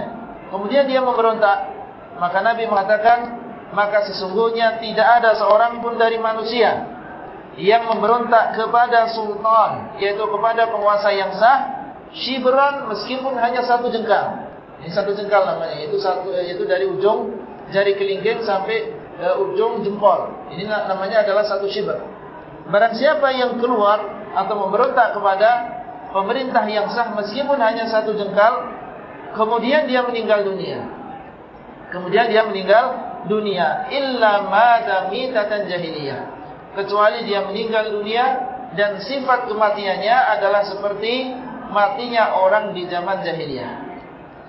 Kemudian dia memberontak. Maka Nabi mengatakan, maka sesungguhnya tidak ada seorang pun dari manusia yang memberontak kepada sultan, yaitu kepada penguasa yang sah, shibran meskipun hanya satu jengkal. Ini satu jengkal namanya, itu satu itu dari ujung jari kelingking sampai uh, ujung jempol. Ini namanya adalah satu shibr. Barang siapa yang keluar atau memberontak kepada pemerintah yang sah meskipun hanya satu jengkal, kemudian dia meninggal dunia. Kemudian dia meninggal dunia illa mata mitatan jahiliyah. Kecuali dia meninggal dunia dan sifat kematiannya adalah seperti matinya orang di zaman jahiliyah.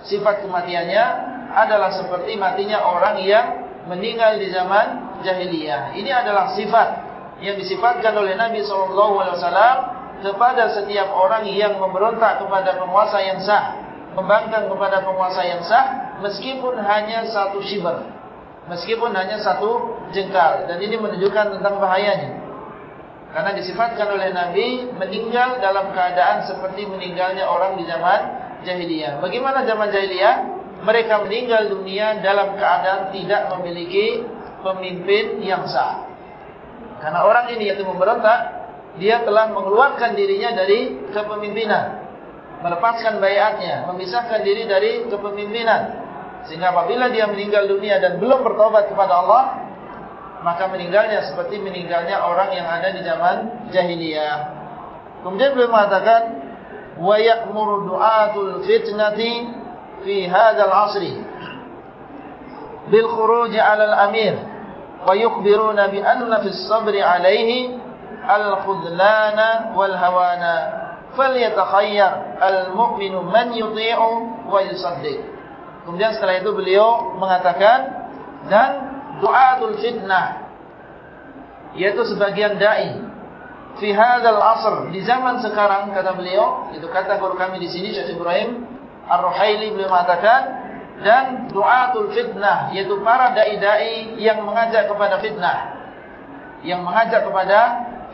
Sifat kematiannya adalah seperti matinya orang yang meninggal di zaman jahiliyah. Ini adalah sifat yang disifatkan oleh Nabi SAW kepada setiap orang yang memberontak kepada penguasa yang sah, membangkang kepada penguasa yang sah, meskipun hanya satu shibar, meskipun hanya satu jengkal. Dan ini menunjukkan tentang bahayanya. Karena disifatkan oleh Nabi meninggal dalam keadaan seperti meninggalnya orang di zaman jahiliyah. Bagaimana zaman jahiliyah? Mereka meninggal dunia dalam keadaan tidak memiliki pemimpin yang sah Karena orang ini yaitu memberontak, dia telah mengeluarkan dirinya dari kepemimpinan. Melepaskan bayatnya, memisahkan diri dari kepemimpinan. Sehingga apabila dia meninggal dunia dan belum bertobat kepada Allah, maka meninggalnya seperti meninggalnya orang yang ada di zaman jahiliyah. Kemudian beliau mengatakan, "Wa ya'muru du'atul fitnati fi hadzal 'asri bil khuruj 'ala al-amir." ويخبرون بأن في الصبر عليه الخذلان والهوان. فليتخير المؤمن من يطيع ويصدق. Kemudian setelah itu beliau mengatakan dan du'atul fitnah yaitu sebagian dai fi hadzal asr di zaman sekarang kata beliau itu kata guru kami di sini Syekh Ibrahim Ar-Ruhaili beliau mengatakan dan du'atul fitnah yaitu para dai-dai yang mengajak kepada fitnah. Yang mengajak kepada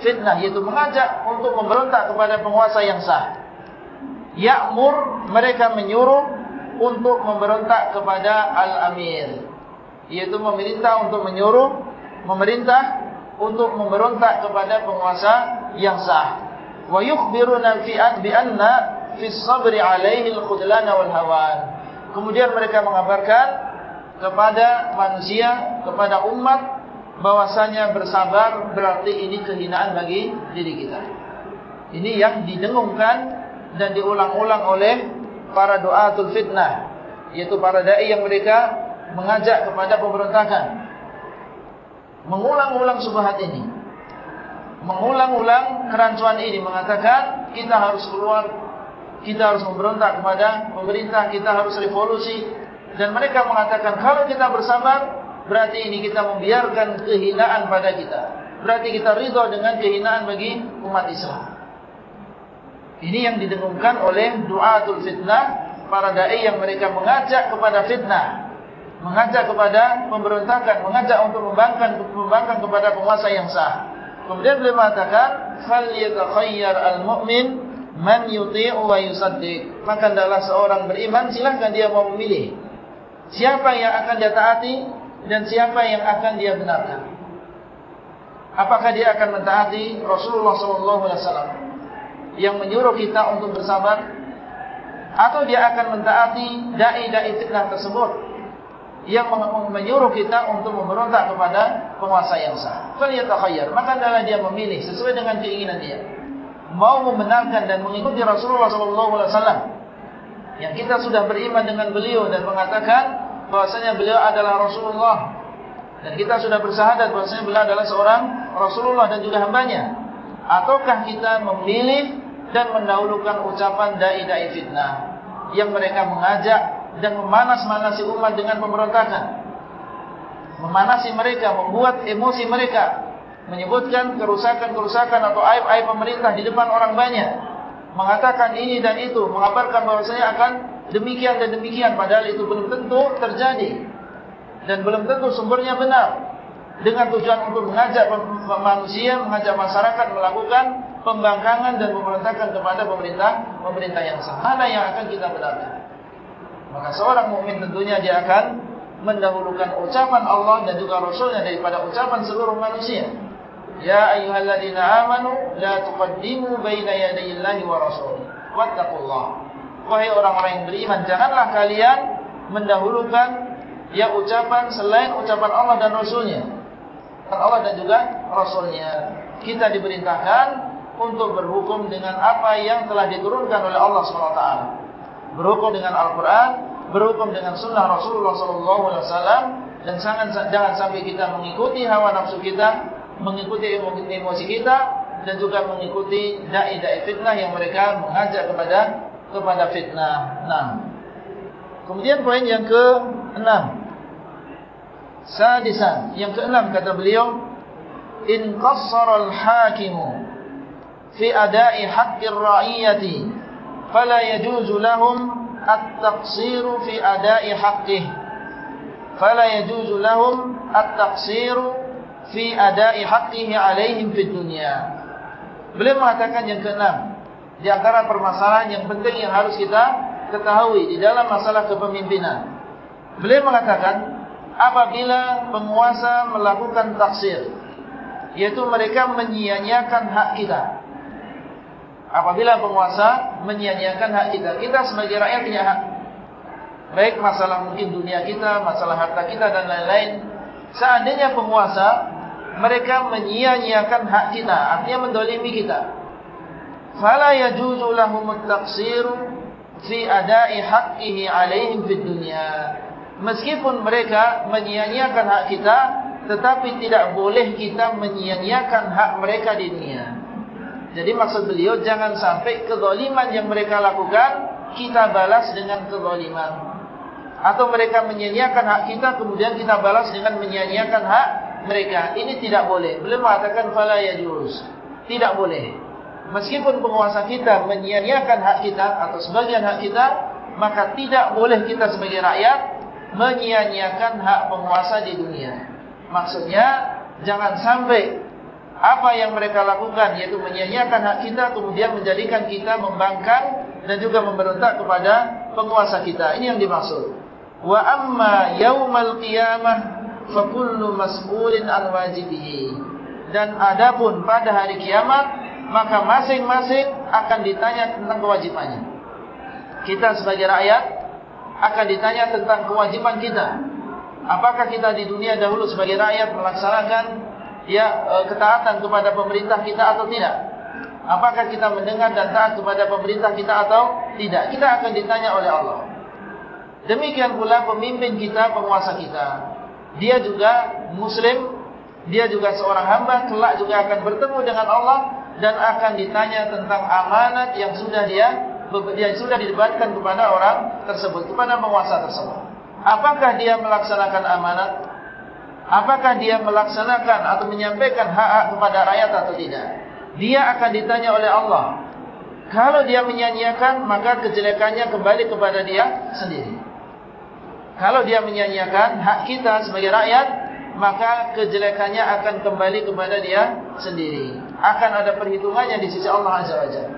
fitnah yaitu mengajak untuk memberontak kepada penguasa yang sah. Ya'mur mereka menyuruh untuk memberontak kepada al-amir. Yaitu memerintah untuk menyuruh memerintah untuk memberontak kepada penguasa yang sah. Wa yukhbiruna fi anna fi sabri alaihi al-khudlan wal hawan Kemudian mereka mengabarkan kepada manusia, kepada umat bahwasanya bersabar berarti ini kehinaan bagi diri kita. Ini yang didengungkan dan diulang-ulang oleh para doatul fitnah, yaitu para dai yang mereka mengajak kepada pemberontakan. Mengulang-ulang subhat ini. Mengulang-ulang kerancuan ini mengatakan kita harus keluar kita harus memberontak kepada pemerintah, kita harus revolusi. Dan mereka mengatakan, kalau kita bersabar, berarti ini kita membiarkan kehinaan pada kita. Berarti kita ridho dengan kehinaan bagi umat Islam. Ini yang didengungkan oleh du'atul fitnah, para da'i yang mereka mengajak kepada fitnah. Mengajak kepada pemberontakan, mengajak untuk membangkan, membangkan kepada penguasa yang sah. Kemudian beliau mengatakan, فَلْيَتَخَيَّرْ الْمُؤْمِنِ Man yuti'u wa yusaddiq. Maka adalah seorang beriman silahkan dia mau memilih. Siapa yang akan dia taati dan siapa yang akan dia benarkan. Apakah dia akan mentaati Rasulullah SAW yang menyuruh kita untuk bersabar atau dia akan mentaati dai-dai fitnah tersebut yang menyuruh kita untuk memberontak kepada penguasa yang sah. Maka adalah dia memilih sesuai dengan keinginan dia mau membenarkan dan mengikuti Rasulullah SAW yang kita sudah beriman dengan beliau dan mengatakan bahwasanya beliau adalah Rasulullah. Dan kita sudah bersahadat bahwasanya beliau adalah seorang Rasulullah dan juga hambanya. Ataukah kita memilih dan mendahulukan ucapan dai-dai fitnah yang mereka mengajak dan memanas-manasi umat dengan pemberontakan? Memanasi mereka, membuat emosi mereka menyebutkan kerusakan-kerusakan atau aib-aib pemerintah di depan orang banyak mengatakan ini dan itu mengabarkan bahwasanya akan demikian dan demikian padahal itu belum tentu terjadi dan belum tentu sumbernya benar dengan tujuan untuk mengajak manusia mengajak masyarakat melakukan pembangkangan dan pemberontakan kepada pemerintah pemerintah yang sah mana yang akan kita benarkan maka seorang mukmin tentunya dia akan mendahulukan ucapan Allah dan juga Rasulnya daripada ucapan seluruh manusia Ya ayyuhalladzina amanu la tuqaddimu baina yadayillahi wa rasulih. Wattaqullah. Wahai orang-orang yang beriman, janganlah kalian mendahulukan ya ucapan selain ucapan Allah dan Rasulnya. Allah dan juga Rasulnya. Kita diperintahkan untuk berhukum dengan apa yang telah diturunkan oleh Allah SWT. Berhukum dengan Al-Quran, berhukum dengan sunnah Rasulullah SAW, dan jangan sampai kita mengikuti hawa nafsu kita, mengikuti emosi kita dan juga mengikuti dai-dai fitnah yang mereka mengajak kepada kepada fitnah. Nah. Kemudian poin yang ke-6. Sadisan, yang ke-6 kata beliau, in qassara al-hakim fi ada'i haqqi ar-ra'iyyati fala yajuzu lahum at-taqsir fi ada'i haqqihi. Fala yajuzu lahum at-taqsir fi ada'i haqqihi 'alaihim fid dunya. Beliau mengatakan yang keenam, di antara permasalahan yang penting yang harus kita ketahui di dalam masalah kepemimpinan. Beliau mengatakan apabila penguasa melakukan taksir yaitu mereka menyia-nyiakan hak kita. Apabila penguasa menyia-nyiakan hak kita, kita sebagai rakyat punya hak. Baik masalah mungkin dunia kita, masalah harta kita dan lain-lain. Seandainya penguasa mereka menyia-nyiakan hak kita, artinya mendolimi kita. Fala yajuzu lahum at-taqsir fi ada'i haqqihi 'alaihim fid dunya. Meskipun mereka menyia-nyiakan hak kita, tetapi tidak boleh kita menyia-nyiakan hak mereka di dunia. Jadi maksud beliau jangan sampai kezaliman yang mereka lakukan kita balas dengan kezaliman. Atau mereka menyia-nyiakan hak kita kemudian kita balas dengan menyia-nyiakan hak mereka. Ini tidak boleh. Beliau mengatakan fala yajuz. Tidak boleh. Meskipun penguasa kita menyia-nyiakan hak kita atau sebagian hak kita, maka tidak boleh kita sebagai rakyat menyia-nyiakan hak penguasa di dunia. Maksudnya, jangan sampai apa yang mereka lakukan yaitu menyia-nyiakan hak kita kemudian menjadikan kita membangkang dan juga memberontak kepada penguasa kita. Ini yang dimaksud. Wa amma yaumal qiyamah fa kullu mas'ulin an wajibihi. Dan adapun pada hari kiamat maka masing-masing akan ditanya tentang kewajibannya. Kita sebagai rakyat akan ditanya tentang kewajiban kita. Apakah kita di dunia dahulu sebagai rakyat melaksanakan ya e, ketaatan kepada pemerintah kita atau tidak? Apakah kita mendengar dan taat kepada pemerintah kita atau tidak? Kita akan ditanya oleh Allah. Demikian pula pemimpin kita, penguasa kita. Dia juga muslim, dia juga seorang hamba, kelak juga akan bertemu dengan Allah dan akan ditanya tentang amanat yang sudah dia yang sudah didebatkan kepada orang tersebut kepada penguasa tersebut. Apakah dia melaksanakan amanat? Apakah dia melaksanakan atau menyampaikan hak-hak kepada rakyat atau tidak? Dia akan ditanya oleh Allah. Kalau dia menyanyiakan, maka kejelekannya kembali kepada dia sendiri. Kalau dia menyanyiakan hak kita sebagai rakyat, maka kejelekannya akan kembali kepada dia sendiri. Akan ada perhitungannya di sisi Allah Azza wa Jalla.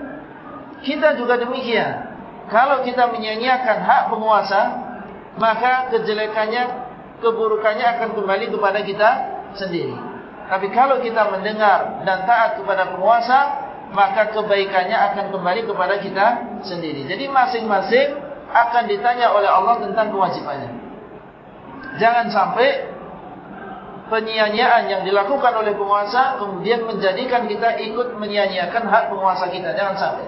Kita juga demikian. Kalau kita menyanyiakan hak penguasa, maka kejelekannya, keburukannya akan kembali kepada kita sendiri. Tapi kalau kita mendengar dan taat kepada penguasa, maka kebaikannya akan kembali kepada kita sendiri. Jadi masing-masing akan ditanya oleh Allah tentang kewajibannya. Jangan sampai penyia-nyiaan yang dilakukan oleh penguasa kemudian menjadikan kita ikut menyia-nyiakan hak penguasa kita. Jangan sampai.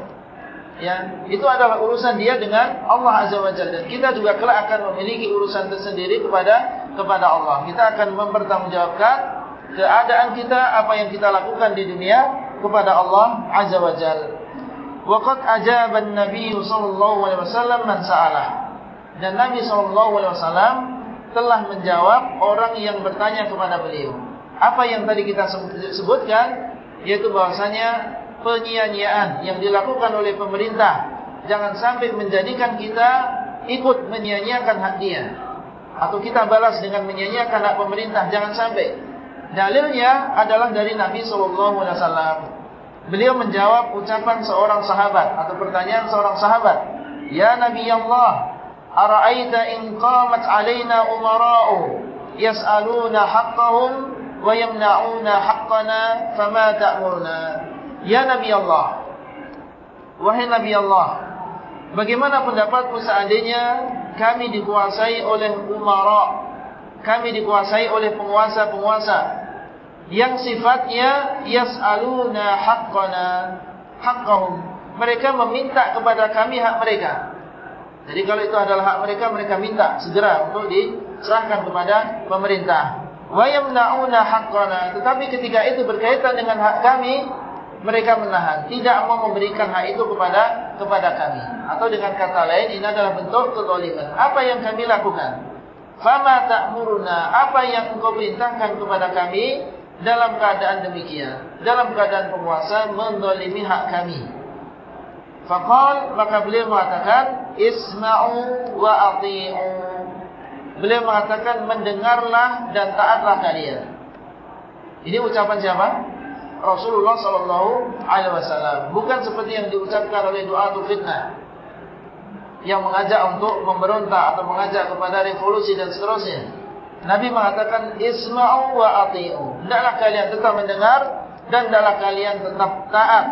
Ya itu adalah urusan dia dengan Allah azza wajalla dan kita juga kelak akan memiliki urusan tersendiri kepada kepada Allah. Kita akan mempertanggungjawabkan keadaan kita apa yang kita lakukan di dunia kepada Allah azza wajalla waqad ajaba an-nabiy sallallahu alaihi wasallam man sa'ala dan nabi sallallahu alaihi wasallam telah menjawab orang yang bertanya kepada beliau. Apa yang tadi kita sebutkan, yaitu bahasanya penyia-nyiaan yang dilakukan oleh pemerintah. Jangan sampai menjadikan kita ikut menyia-nyiakan hak dia. Atau kita balas dengan menyia-nyiakan hak pemerintah. Jangan sampai. Dalilnya adalah dari Nabi SAW. Beliau menjawab ucapan seorang sahabat atau pertanyaan seorang sahabat, "Ya Nabi Allah, ara'aita in qamat 'alaina umara'u yas'aluna haqqahum wa yamna'una haqqana, fama ta'muruna?" Ya Nabi Allah. Wahai Nabi Allah, bagaimana pendapatmu seandainya kami dikuasai oleh umara', kami dikuasai oleh penguasa-penguasa? Yang sifatnya Yas'aluna haqqana Haqqahum Mereka meminta kepada kami hak mereka jadi kalau itu adalah hak mereka, mereka minta segera untuk diserahkan kepada pemerintah. Wa yamna'una haqqana. Tetapi ketika itu berkaitan dengan hak kami, mereka menahan, tidak mau memberikan hak itu kepada kepada kami. Atau dengan kata lain, ini adalah bentuk kezaliman. Apa yang kami lakukan? Fama ta'muruna, apa yang engkau perintahkan kepada kami dalam keadaan demikian? Dalam keadaan penguasa mendolimi hak kami. Faqal maka beliau mengatakan isma'u wa ati'u. Beliau mengatakan mendengarlah dan taatlah kalian. Ini ucapan siapa? Rasulullah sallallahu alaihi wasallam. Bukan seperti yang diucapkan oleh doa fitnah. Yang mengajak untuk memberontak atau mengajak kepada revolusi dan seterusnya. Nabi mengatakan isma'u wa ati'u. Hendaklah kalian tetap mendengar dan hendaklah kalian tetap taat.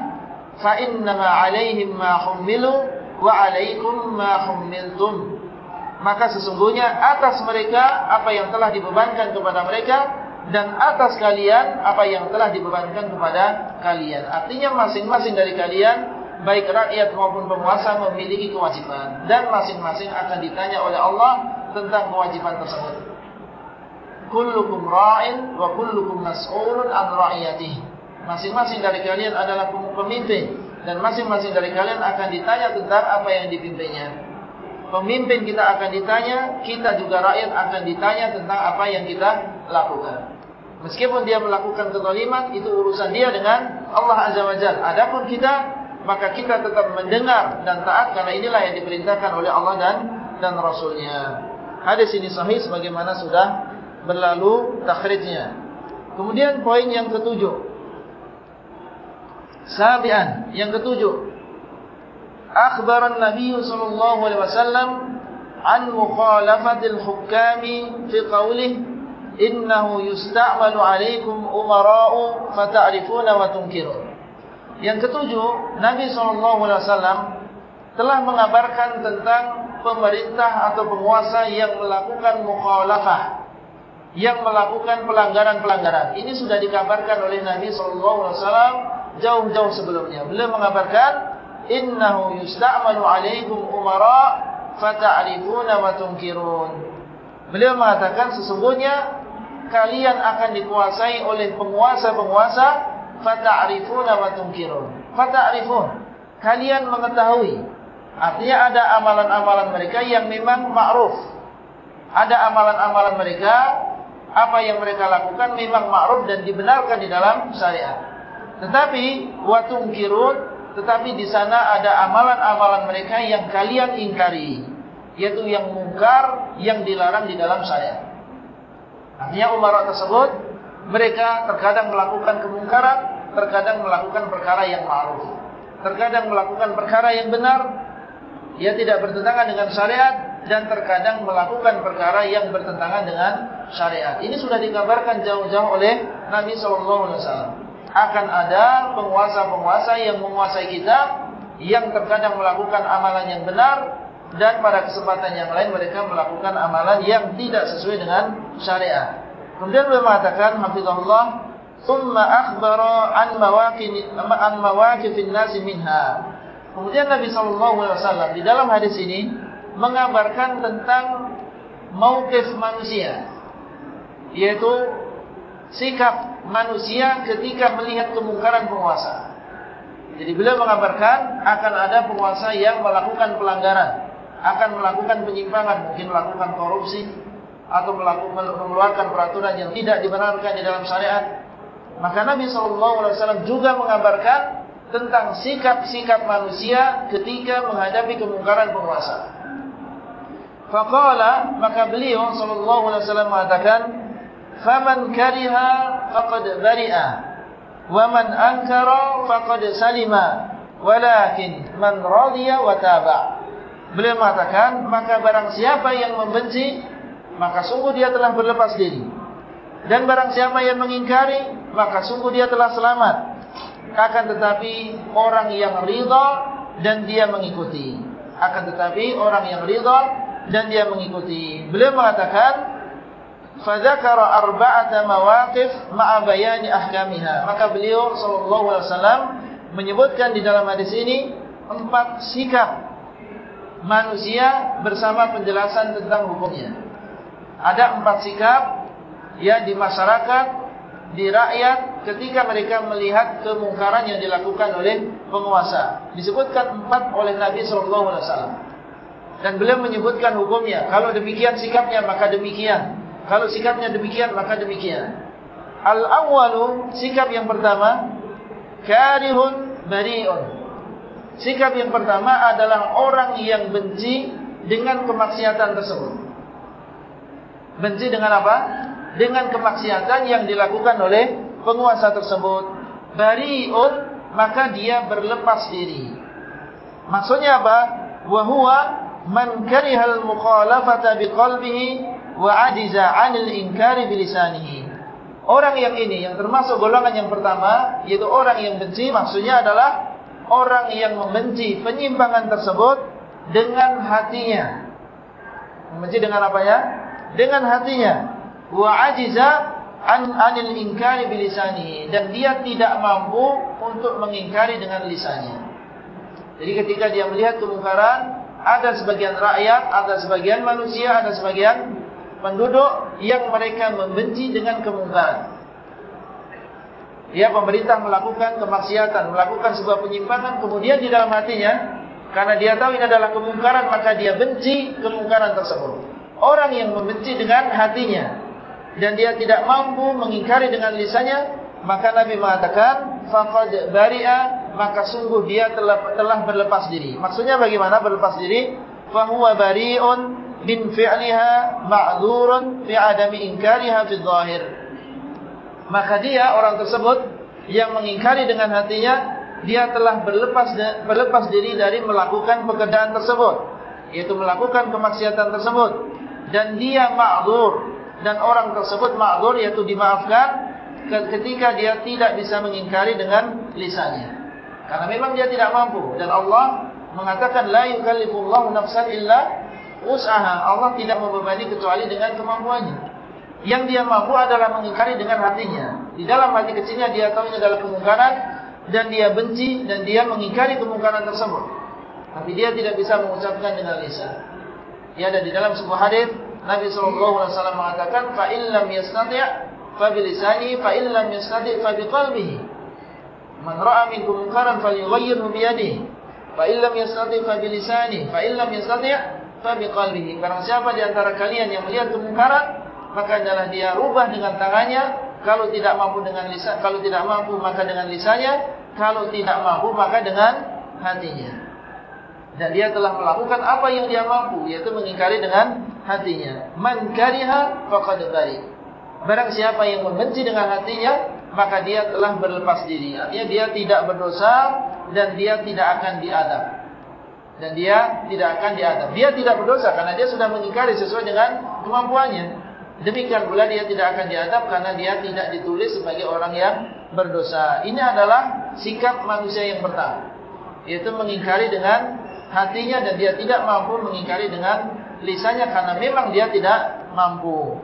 Fa innama 'alaihim ma hummilu wa 'alaikum ma hummiltum. Maka sesungguhnya atas mereka apa yang telah dibebankan kepada mereka dan atas kalian apa yang telah dibebankan kepada kalian. Artinya masing-masing dari kalian baik rakyat maupun penguasa memiliki kewajiban dan masing-masing akan ditanya oleh Allah tentang kewajiban tersebut kullukum ra'in wa kullukum mas'ulun an ra'iyatihi. Masing-masing dari kalian adalah pemimpin dan masing-masing dari kalian akan ditanya tentang apa yang dipimpinnya. Pemimpin kita akan ditanya, kita juga rakyat akan ditanya tentang apa yang kita lakukan. Meskipun dia melakukan kezaliman, itu urusan dia dengan Allah Azza wa Jalla. Adapun kita, maka kita tetap mendengar dan taat karena inilah yang diperintahkan oleh Allah dan dan Rasulnya. Hadis ini sahih sebagaimana sudah berlalu takhrijnya. Kemudian poin yang ketujuh. Sabian yang ketujuh. Akhbaran Nabi sallallahu alaihi wasallam an mukhalafatil hukami fi qawlihi innahu yusta'malu 'alaikum umara'u fata'rifuna wa tunkirun. Yang ketujuh, Nabi wasallam telah mengabarkan tentang pemerintah atau penguasa yang melakukan mukhalafah yang melakukan pelanggaran-pelanggaran. Ini sudah dikabarkan oleh Nabi SAW jauh-jauh sebelumnya. Beliau mengabarkan, Innahu yusta'malu alaikum umara fata'rifuna wa tunkirun. Beliau mengatakan sesungguhnya kalian akan dikuasai oleh penguasa-penguasa fata'rifuna wa tunkirun. Fata'rifun. Kalian mengetahui. Artinya ada amalan-amalan mereka yang memang ma'ruf. Ada amalan-amalan mereka apa yang mereka lakukan memang ma'ruf dan dibenarkan di dalam syariat. Tetapi watung kirun, tetapi di sana ada amalan-amalan mereka yang kalian ingkari, yaitu yang mungkar yang dilarang di dalam syariat. Artinya umarat tersebut mereka terkadang melakukan kemungkaran, terkadang melakukan perkara yang ma'ruf, terkadang melakukan perkara yang benar, ia tidak bertentangan dengan syariat dan terkadang melakukan perkara yang bertentangan dengan syariat. Ini sudah dikabarkan jauh-jauh oleh Nabi SAW. Akan ada penguasa-penguasa yang menguasai kita, yang terkadang melakukan amalan yang benar, dan pada kesempatan yang lain mereka melakukan amalan yang tidak sesuai dengan syariat. Kemudian beliau mengatakan, Hafizahullah, Thumma akhbara an mawakifin nasi minha. Kemudian Nabi SAW di dalam hadis ini, mengabarkan tentang mauqif manusia yaitu sikap manusia ketika melihat kemungkaran penguasa. Jadi beliau mengabarkan akan ada penguasa yang melakukan pelanggaran, akan melakukan penyimpangan, mungkin melakukan korupsi atau melakukan mengeluarkan peraturan yang tidak dibenarkan di dalam syariat. Maka Nabi SAW juga mengabarkan tentang sikap-sikap manusia ketika menghadapi kemungkaran penguasa. Faqala maka beliau sallallahu alaihi wasallam mengatakan faman kariha faqad bari'a. Wa man ankara faqad salima. Walakin man radiya wa taba. Beliau mengatakan maka barang siapa yang membenci maka sungguh dia telah berlepas diri. Dan barang siapa yang mengingkari maka sungguh dia telah selamat akan tetapi orang yang ridha dan dia mengikuti akan tetapi orang yang ridha dan dia mengikuti. Beliau mengatakan, "Fadzakara arba'ata mawaqif ma'a bayani ahkamiha." Maka beliau sallallahu alaihi wasallam menyebutkan di dalam hadis ini empat sikap manusia bersama penjelasan tentang hukumnya. Ada empat sikap yang di masyarakat, di rakyat ketika mereka melihat kemungkaran yang dilakukan oleh penguasa. Disebutkan empat oleh Nabi sallallahu alaihi wasallam dan beliau menyebutkan hukumnya. Kalau demikian sikapnya maka demikian. Kalau sikapnya demikian maka demikian. Al-awwalu sikap yang pertama karihun bari'un. Sikap yang pertama adalah orang yang benci dengan kemaksiatan tersebut. Benci dengan apa? Dengan kemaksiatan yang dilakukan oleh penguasa tersebut. Bari'un maka dia berlepas diri. Maksudnya apa? Wa huwa man karihal mukhalafata biqalbihi wa ajiza 'anil inkari bilisanihi. Orang yang ini yang termasuk golongan yang pertama yaitu orang yang benci maksudnya adalah orang yang membenci penyimpangan tersebut dengan hatinya. Membenci dengan apa ya? Dengan hatinya. Wa ajiza an anil inkari bilisanihi dan dia tidak mampu untuk mengingkari dengan lisannya. Jadi ketika dia melihat kemungkaran, ada sebagian rakyat, ada sebagian manusia, ada sebagian penduduk yang mereka membenci dengan kemungkaran. Ya pemerintah melakukan kemaksiatan, melakukan sebuah penyimpangan, kemudian di dalam hatinya, karena dia tahu ini adalah kemungkaran, maka dia benci kemungkaran tersebut. Orang yang membenci dengan hatinya, dan dia tidak mampu mengingkari dengan lisannya, maka Nabi mengatakan, faqad bari'a, maka sungguh dia telah, telah berlepas diri. Maksudnya bagaimana berlepas diri? Fahuwa bari'un bin fi'liha ma'dzurun fi adami inkariha fi dhahir maka dia orang tersebut yang mengingkari dengan hatinya dia telah berlepas berlepas diri dari melakukan pekerjaan tersebut yaitu melakukan kemaksiatan tersebut dan dia ma'dzur dan orang tersebut ma'dzur yaitu dimaafkan ketika dia tidak bisa mengingkari dengan lisannya karena memang dia tidak mampu dan Allah mengatakan la yukallifullahu nafsan illa usaha Allah tidak membebani kecuali dengan kemampuannya. Yang dia mampu adalah mengingkari dengan hatinya. Di dalam hati kecilnya dia tahu ini adalah kemungkaran dan dia benci dan dia mengingkari kemungkaran tersebut. Tapi dia tidak bisa mengucapkan dengan lisan. Ya ada di dalam sebuah hadis Nabi SAW mengatakan fa illam yastati' fa bilisani fa illam yastati' fa biqalbihi. Man ra'a minkum munkaran falyughayyirhu bi yadihi. Fa illam yastati' fa bilisani fa illam yastati' fabi qalbihi. Karena siapa di antara kalian yang melihat kemungkaran, maka adalah dia rubah dengan tangannya. Kalau tidak mampu dengan lisan, kalau tidak mampu maka dengan lisannya, kalau tidak mampu maka dengan hatinya. Dan dia telah melakukan apa yang dia mampu, yaitu mengingkari dengan hatinya. Man kariha faqad bari. Barang siapa yang membenci dengan hatinya, maka dia telah berlepas diri. Artinya dia tidak berdosa dan dia tidak akan diadab dan dia tidak akan diadab. Dia tidak berdosa karena dia sudah mengingkari sesuai dengan kemampuannya. Demikian pula dia tidak akan diadab karena dia tidak ditulis sebagai orang yang berdosa. Ini adalah sikap manusia yang pertama. Yaitu mengingkari dengan hatinya dan dia tidak mampu mengingkari dengan lisannya karena memang dia tidak mampu.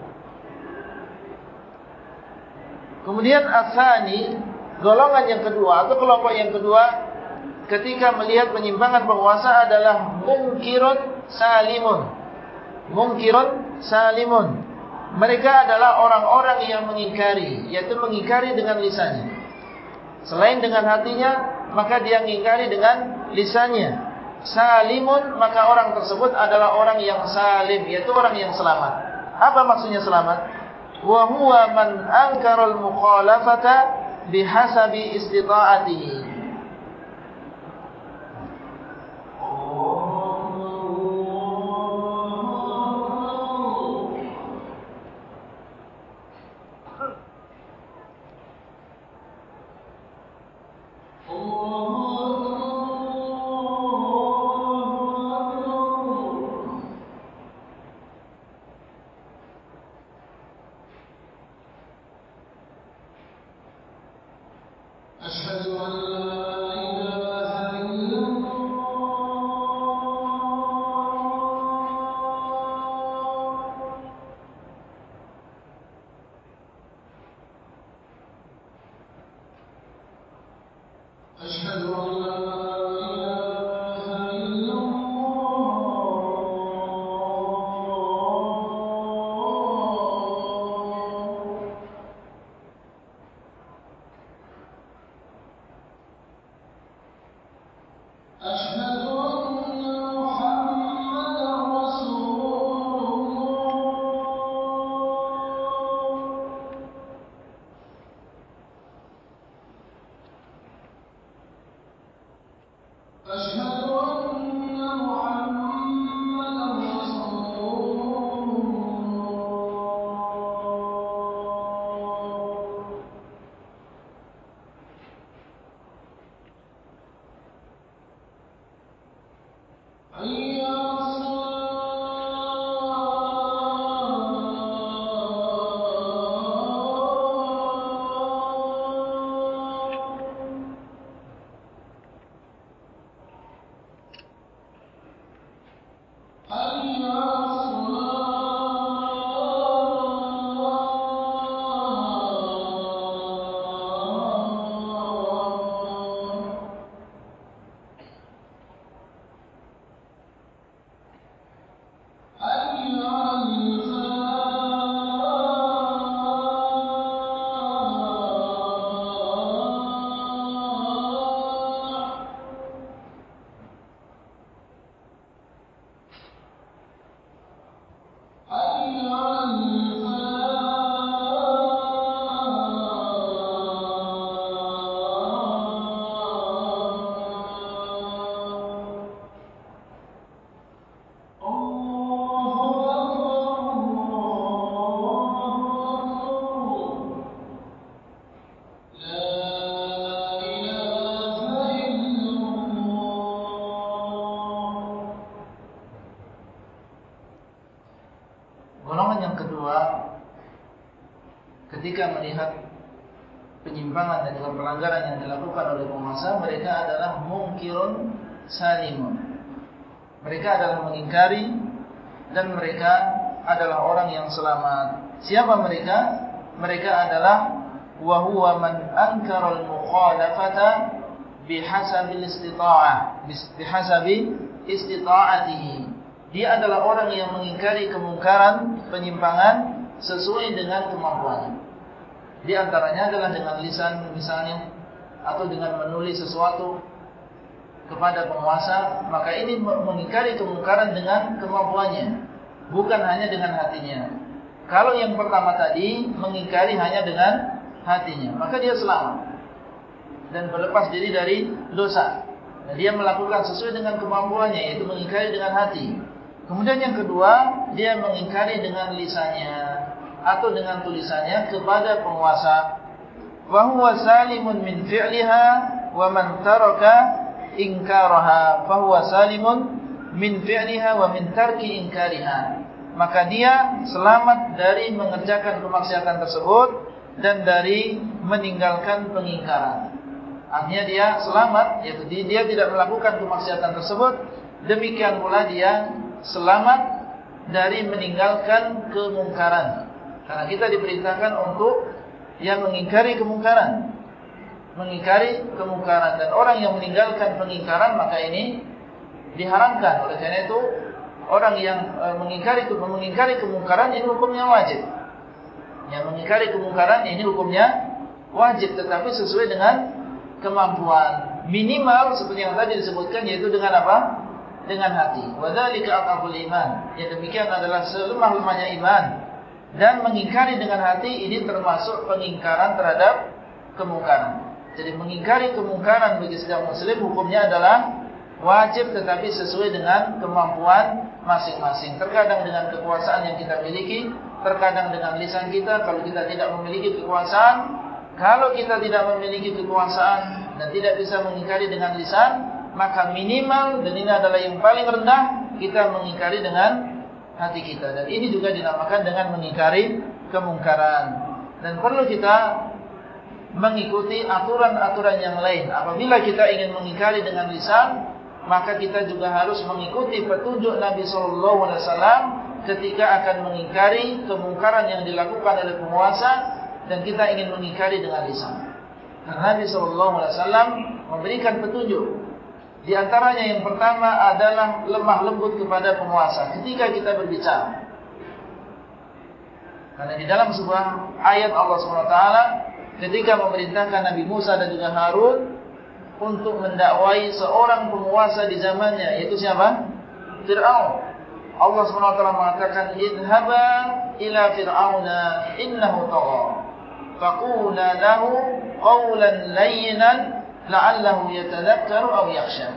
Kemudian asani, golongan yang kedua atau kelompok yang kedua ketika melihat penyimpangan penguasa adalah mungkirun salimun. Mungkirun salimun. Mereka adalah orang-orang yang mengingkari, yaitu mengingkari dengan lisannya. Selain dengan hatinya, maka dia mengingkari dengan lisannya. Salimun, maka orang tersebut adalah orang yang salim, yaitu orang yang selamat. Apa maksudnya selamat? Wa huwa man ankara al-mukhalafata bihasabi istita'atihi. Mengingkari dan mereka adalah orang yang selamat. Siapa mereka? Mereka adalah wa huwa man ankara al-mukhalafata bihasabi istita'ah, bihasabi istita'atihi. Dia adalah orang yang mengingkari kemungkaran, penyimpangan sesuai dengan kemampuannya. Di antaranya adalah dengan lisan misalnya atau dengan menulis sesuatu kepada penguasa, maka ini mengingkari kemungkaran dengan kemampuannya, bukan hanya dengan hatinya. Kalau yang pertama tadi mengingkari hanya dengan hatinya, maka dia selamat dan berlepas diri dari dosa. Dan dia melakukan sesuai dengan kemampuannya, yaitu mengingkari dengan hati. Kemudian yang kedua, dia mengingkari dengan lisannya atau dengan tulisannya kepada penguasa. Wahuwa salimun min fi'liha wa man taraka inkaraha. Fahuwa salimun min fi'liha wa min tarki inkariha. Maka dia selamat dari mengerjakan kemaksiatan tersebut dan dari meninggalkan pengingkaran. Artinya dia selamat yaitu dia tidak melakukan kemaksiatan tersebut. Demikian pula dia selamat dari meninggalkan kemungkaran karena kita diperintahkan untuk yang mengingkari kemungkaran. Mengingkari kemungkaran. Dan orang yang meninggalkan pengingkaran maka ini diharamkan. Oleh karena itu orang yang e, mengingkari mengingkari kemungkaran ini hukumnya wajib. Yang mengingkari kemungkaran ini hukumnya wajib. Tetapi sesuai dengan kemampuan. Minimal seperti yang tadi disebutkan yaitu dengan apa? Dengan hati. Wadzalika aqful iman. Yang demikian adalah selemah-lemahnya iman dan mengingkari dengan hati ini termasuk pengingkaran terhadap kemungkaran jadi mengingkari kemungkaran bagi setiap muslim hukumnya adalah wajib tetapi sesuai dengan kemampuan masing-masing. Terkadang dengan kekuasaan yang kita miliki, terkadang dengan lisan kita kalau kita tidak memiliki kekuasaan, kalau kita tidak memiliki kekuasaan dan tidak bisa mengingkari dengan lisan, maka minimal dan ini adalah yang paling rendah kita mengingkari dengan hati kita dan ini juga dinamakan dengan mengingkari kemungkaran. Dan perlu kita mengikuti aturan-aturan yang lain. Apabila kita ingin mengingkari dengan lisan, maka kita juga harus mengikuti petunjuk Nabi sallallahu alaihi wasallam ketika akan mengingkari kemungkaran yang dilakukan oleh penguasa dan kita ingin mengingkari dengan lisan. Karena Nabi sallallahu alaihi wasallam memberikan petunjuk. Di antaranya yang pertama adalah lemah lembut kepada penguasa ketika kita berbicara. Karena di dalam sebuah ayat Allah SWT ketika memerintahkan Nabi Musa dan juga Harun untuk mendakwai seorang penguasa di zamannya yaitu siapa? Fir'aun. Allah SWT mengatakan idhaba ila fir'auna innahu tagha. Faqula lahu qawlan layyinan la'allahu yatadhakkaru aw yakhsha.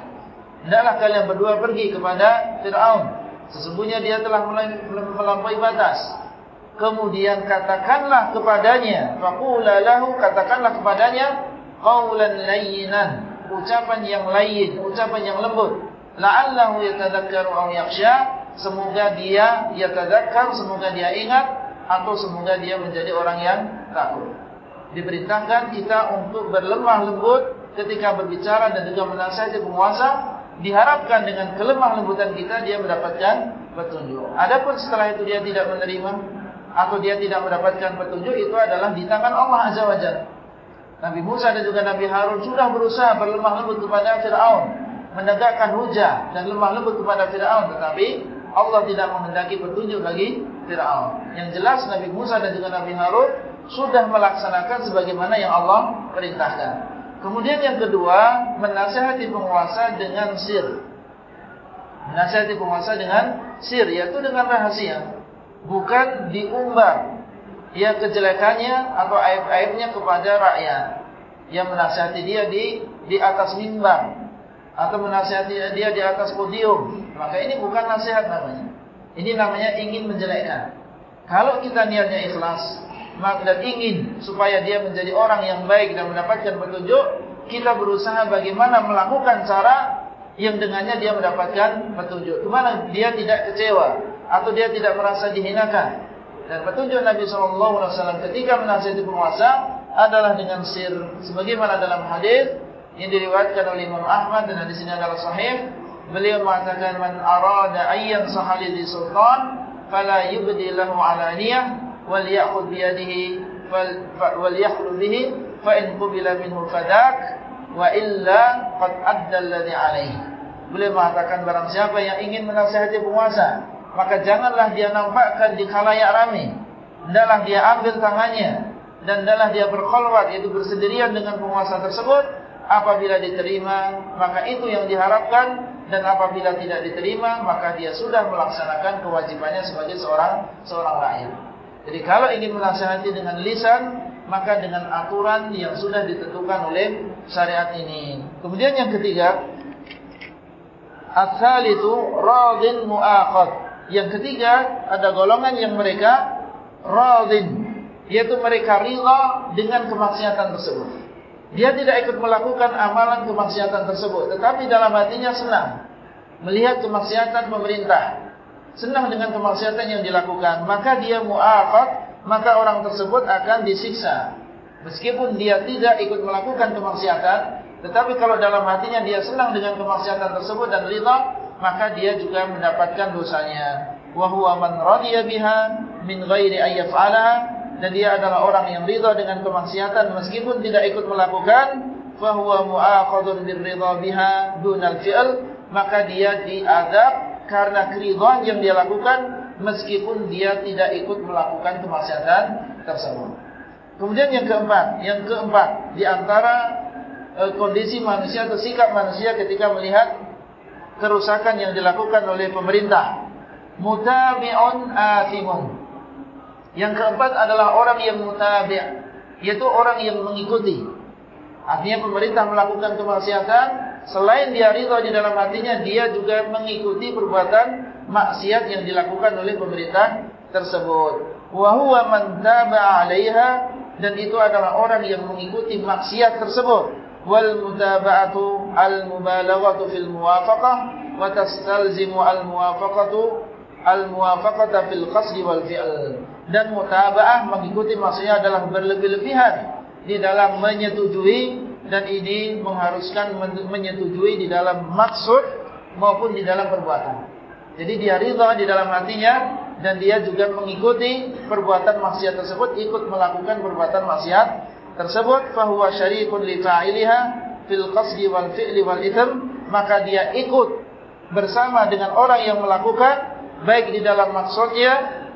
Hendaklah kalian berdua pergi kepada Fir'aun. Sesungguhnya dia telah melampaui batas kemudian katakanlah kepadanya faqula lahu katakanlah kepadanya qaulan layyinan ucapan yang lain ucapan yang lembut la'allahu yatadhakkaru aw yakhsha semoga dia yatadhakkar semoga dia ingat atau semoga dia menjadi orang yang takut diberitakan kita untuk berlemah lembut ketika berbicara dan juga menasihati penguasa diharapkan dengan kelemah lembutan kita dia mendapatkan petunjuk. Adapun setelah itu dia tidak menerima atau dia tidak mendapatkan petunjuk itu adalah di tangan Allah Azza wa Jalla. Nabi Musa dan juga Nabi Harun sudah berusaha berlemah lembut kepada Fir'aun. Menegakkan hujah dan lemah lembut kepada Fir'aun. Tetapi Allah tidak menghendaki petunjuk bagi Fir'aun. Yang jelas Nabi Musa dan juga Nabi Harun sudah melaksanakan sebagaimana yang Allah perintahkan. Kemudian yang kedua, menasihati penguasa dengan sir. Menasihati penguasa dengan sir, yaitu dengan rahasia. Bukan diumbar. Ya kejelekannya atau aib-aibnya kepada rakyat. Yang menasihati dia di di atas mimbar. Atau menasihati dia di atas podium. Maka ini bukan nasihat namanya. Ini namanya ingin menjelekkan. Kalau kita niatnya ikhlas dan ingin supaya dia menjadi orang yang baik dan mendapatkan petunjuk kita berusaha bagaimana melakukan cara yang dengannya dia mendapatkan petunjuk kemana dia tidak kecewa atau dia tidak merasa dihinakan dan petunjuk Nabi SAW ketika menasihati penguasa adalah dengan sir. Sebagaimana dalam hadis yang diriwayatkan oleh Imam Ahmad dan di sini adalah sahih. Beliau mengatakan man arada ayyan sahali di sultan fala yubdi lahu alaniyah yakhlu bihi fa in qubila minhu fadak wa illa qad adda alladhi alayhi. Beliau mengatakan barang siapa yang ingin menasihati penguasa maka janganlah dia nampakkan di khalayak ramai. Hendaklah dia ambil tangannya dan hendaklah dia berkhulwat yaitu bersendirian dengan penguasa tersebut. Apabila diterima, maka itu yang diharapkan dan apabila tidak diterima, maka dia sudah melaksanakan kewajibannya sebagai seorang seorang rakyat. Jadi kalau ingin menasihati dengan lisan, maka dengan aturan yang sudah ditentukan oleh syariat ini. Kemudian yang ketiga, Al-Thalithu Radin Mu'akhad yang ketiga, ada golongan yang mereka radin, yaitu mereka rela dengan kemaksiatan tersebut. Dia tidak ikut melakukan amalan kemaksiatan tersebut, tetapi dalam hatinya senang melihat kemaksiatan pemerintah. Senang dengan kemaksiatan yang dilakukan, maka dia mu'afat, maka orang tersebut akan disiksa. Meskipun dia tidak ikut melakukan kemaksiatan, tetapi kalau dalam hatinya dia senang dengan kemaksiatan tersebut dan rela, maka dia juga mendapatkan dosanya. Wa huwa man radiya biha min ghairi ay yaf'alaha dan dia adalah orang yang ridha dengan kemaksiatan meskipun tidak ikut melakukan fa huwa mu'aqadun birridha biha dunal fi'l maka dia diadab karena keridhaan yang dia lakukan meskipun dia tidak ikut melakukan kemaksiatan tersebut. Kemudian yang keempat, yang keempat di antara e, kondisi manusia atau sikap manusia ketika melihat kerusakan yang dilakukan oleh pemerintah. Mutabi'un athimun. Yang keempat adalah orang yang mutabi' yaitu orang yang mengikuti. Artinya pemerintah melakukan kemaksiatan, selain dia ridha di dalam hatinya, dia juga mengikuti perbuatan maksiat yang dilakukan oleh pemerintah tersebut. Wa huwa man taba'a dan itu adalah orang yang mengikuti maksiat tersebut wal mutaba'atu al mubalaghatu fil muwafaqah wa tastalzimu al muwafaqatu al muwafaqata fil qasd wal fi'l dan mutaba'ah mengikuti maksudnya adalah berlebih-lebihan di dalam menyetujui dan ini mengharuskan menyetujui di dalam maksud maupun di dalam perbuatan. Jadi dia ridha di dalam hatinya dan dia juga mengikuti perbuatan maksiat tersebut ikut melakukan perbuatan maksiat tersebut. Fahuwa syarikun li fa'iliha fil qasdi wal fi'li wal itsm maka dia ikut bersama dengan orang yang melakukan baik di dalam maksudnya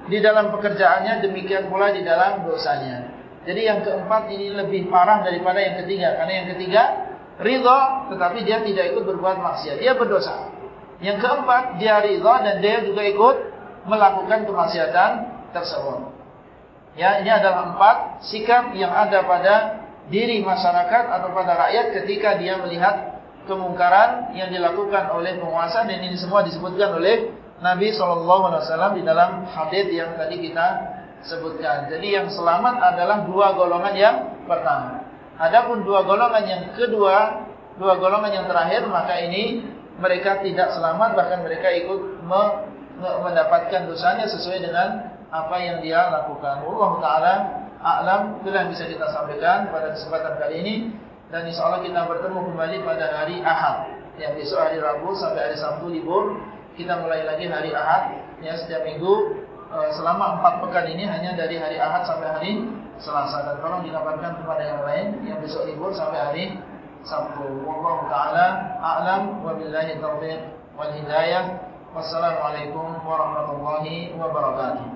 di dalam pekerjaannya demikian pula di dalam dosanya jadi yang keempat ini lebih parah daripada yang ketiga. Karena yang ketiga ridha tetapi dia tidak ikut berbuat maksiat. Dia berdosa. Yang keempat dia ridha dan dia juga ikut melakukan kemaksiatan tersebut. Ya, ini adalah empat sikap yang ada pada diri masyarakat atau pada rakyat ketika dia melihat kemungkaran yang dilakukan oleh penguasa. Dan ini semua disebutkan oleh Nabi SAW di dalam hadis yang tadi kita sebutkan. Jadi yang selamat adalah dua golongan yang pertama. Adapun dua golongan yang kedua, dua golongan yang terakhir, maka ini mereka tidak selamat bahkan mereka ikut mendapatkan dosanya sesuai dengan apa yang dia lakukan. Allah Taala a'lam bila yang bisa kita sampaikan pada kesempatan kali ini dan insyaallah kita bertemu kembali pada hari Ahad yang besok hari Rabu sampai hari Sabtu libur kita mulai lagi hari Ahad ya setiap minggu selama empat pekan ini hanya dari hari Ahad sampai hari Selasa dan tolong dikabarkan kepada yang lain yang besok libur sampai hari Sabtu. Wallahu taala a'lam wa billahi taufiq wal hidayah. Wassalamualaikum warahmatullahi wabarakatuh.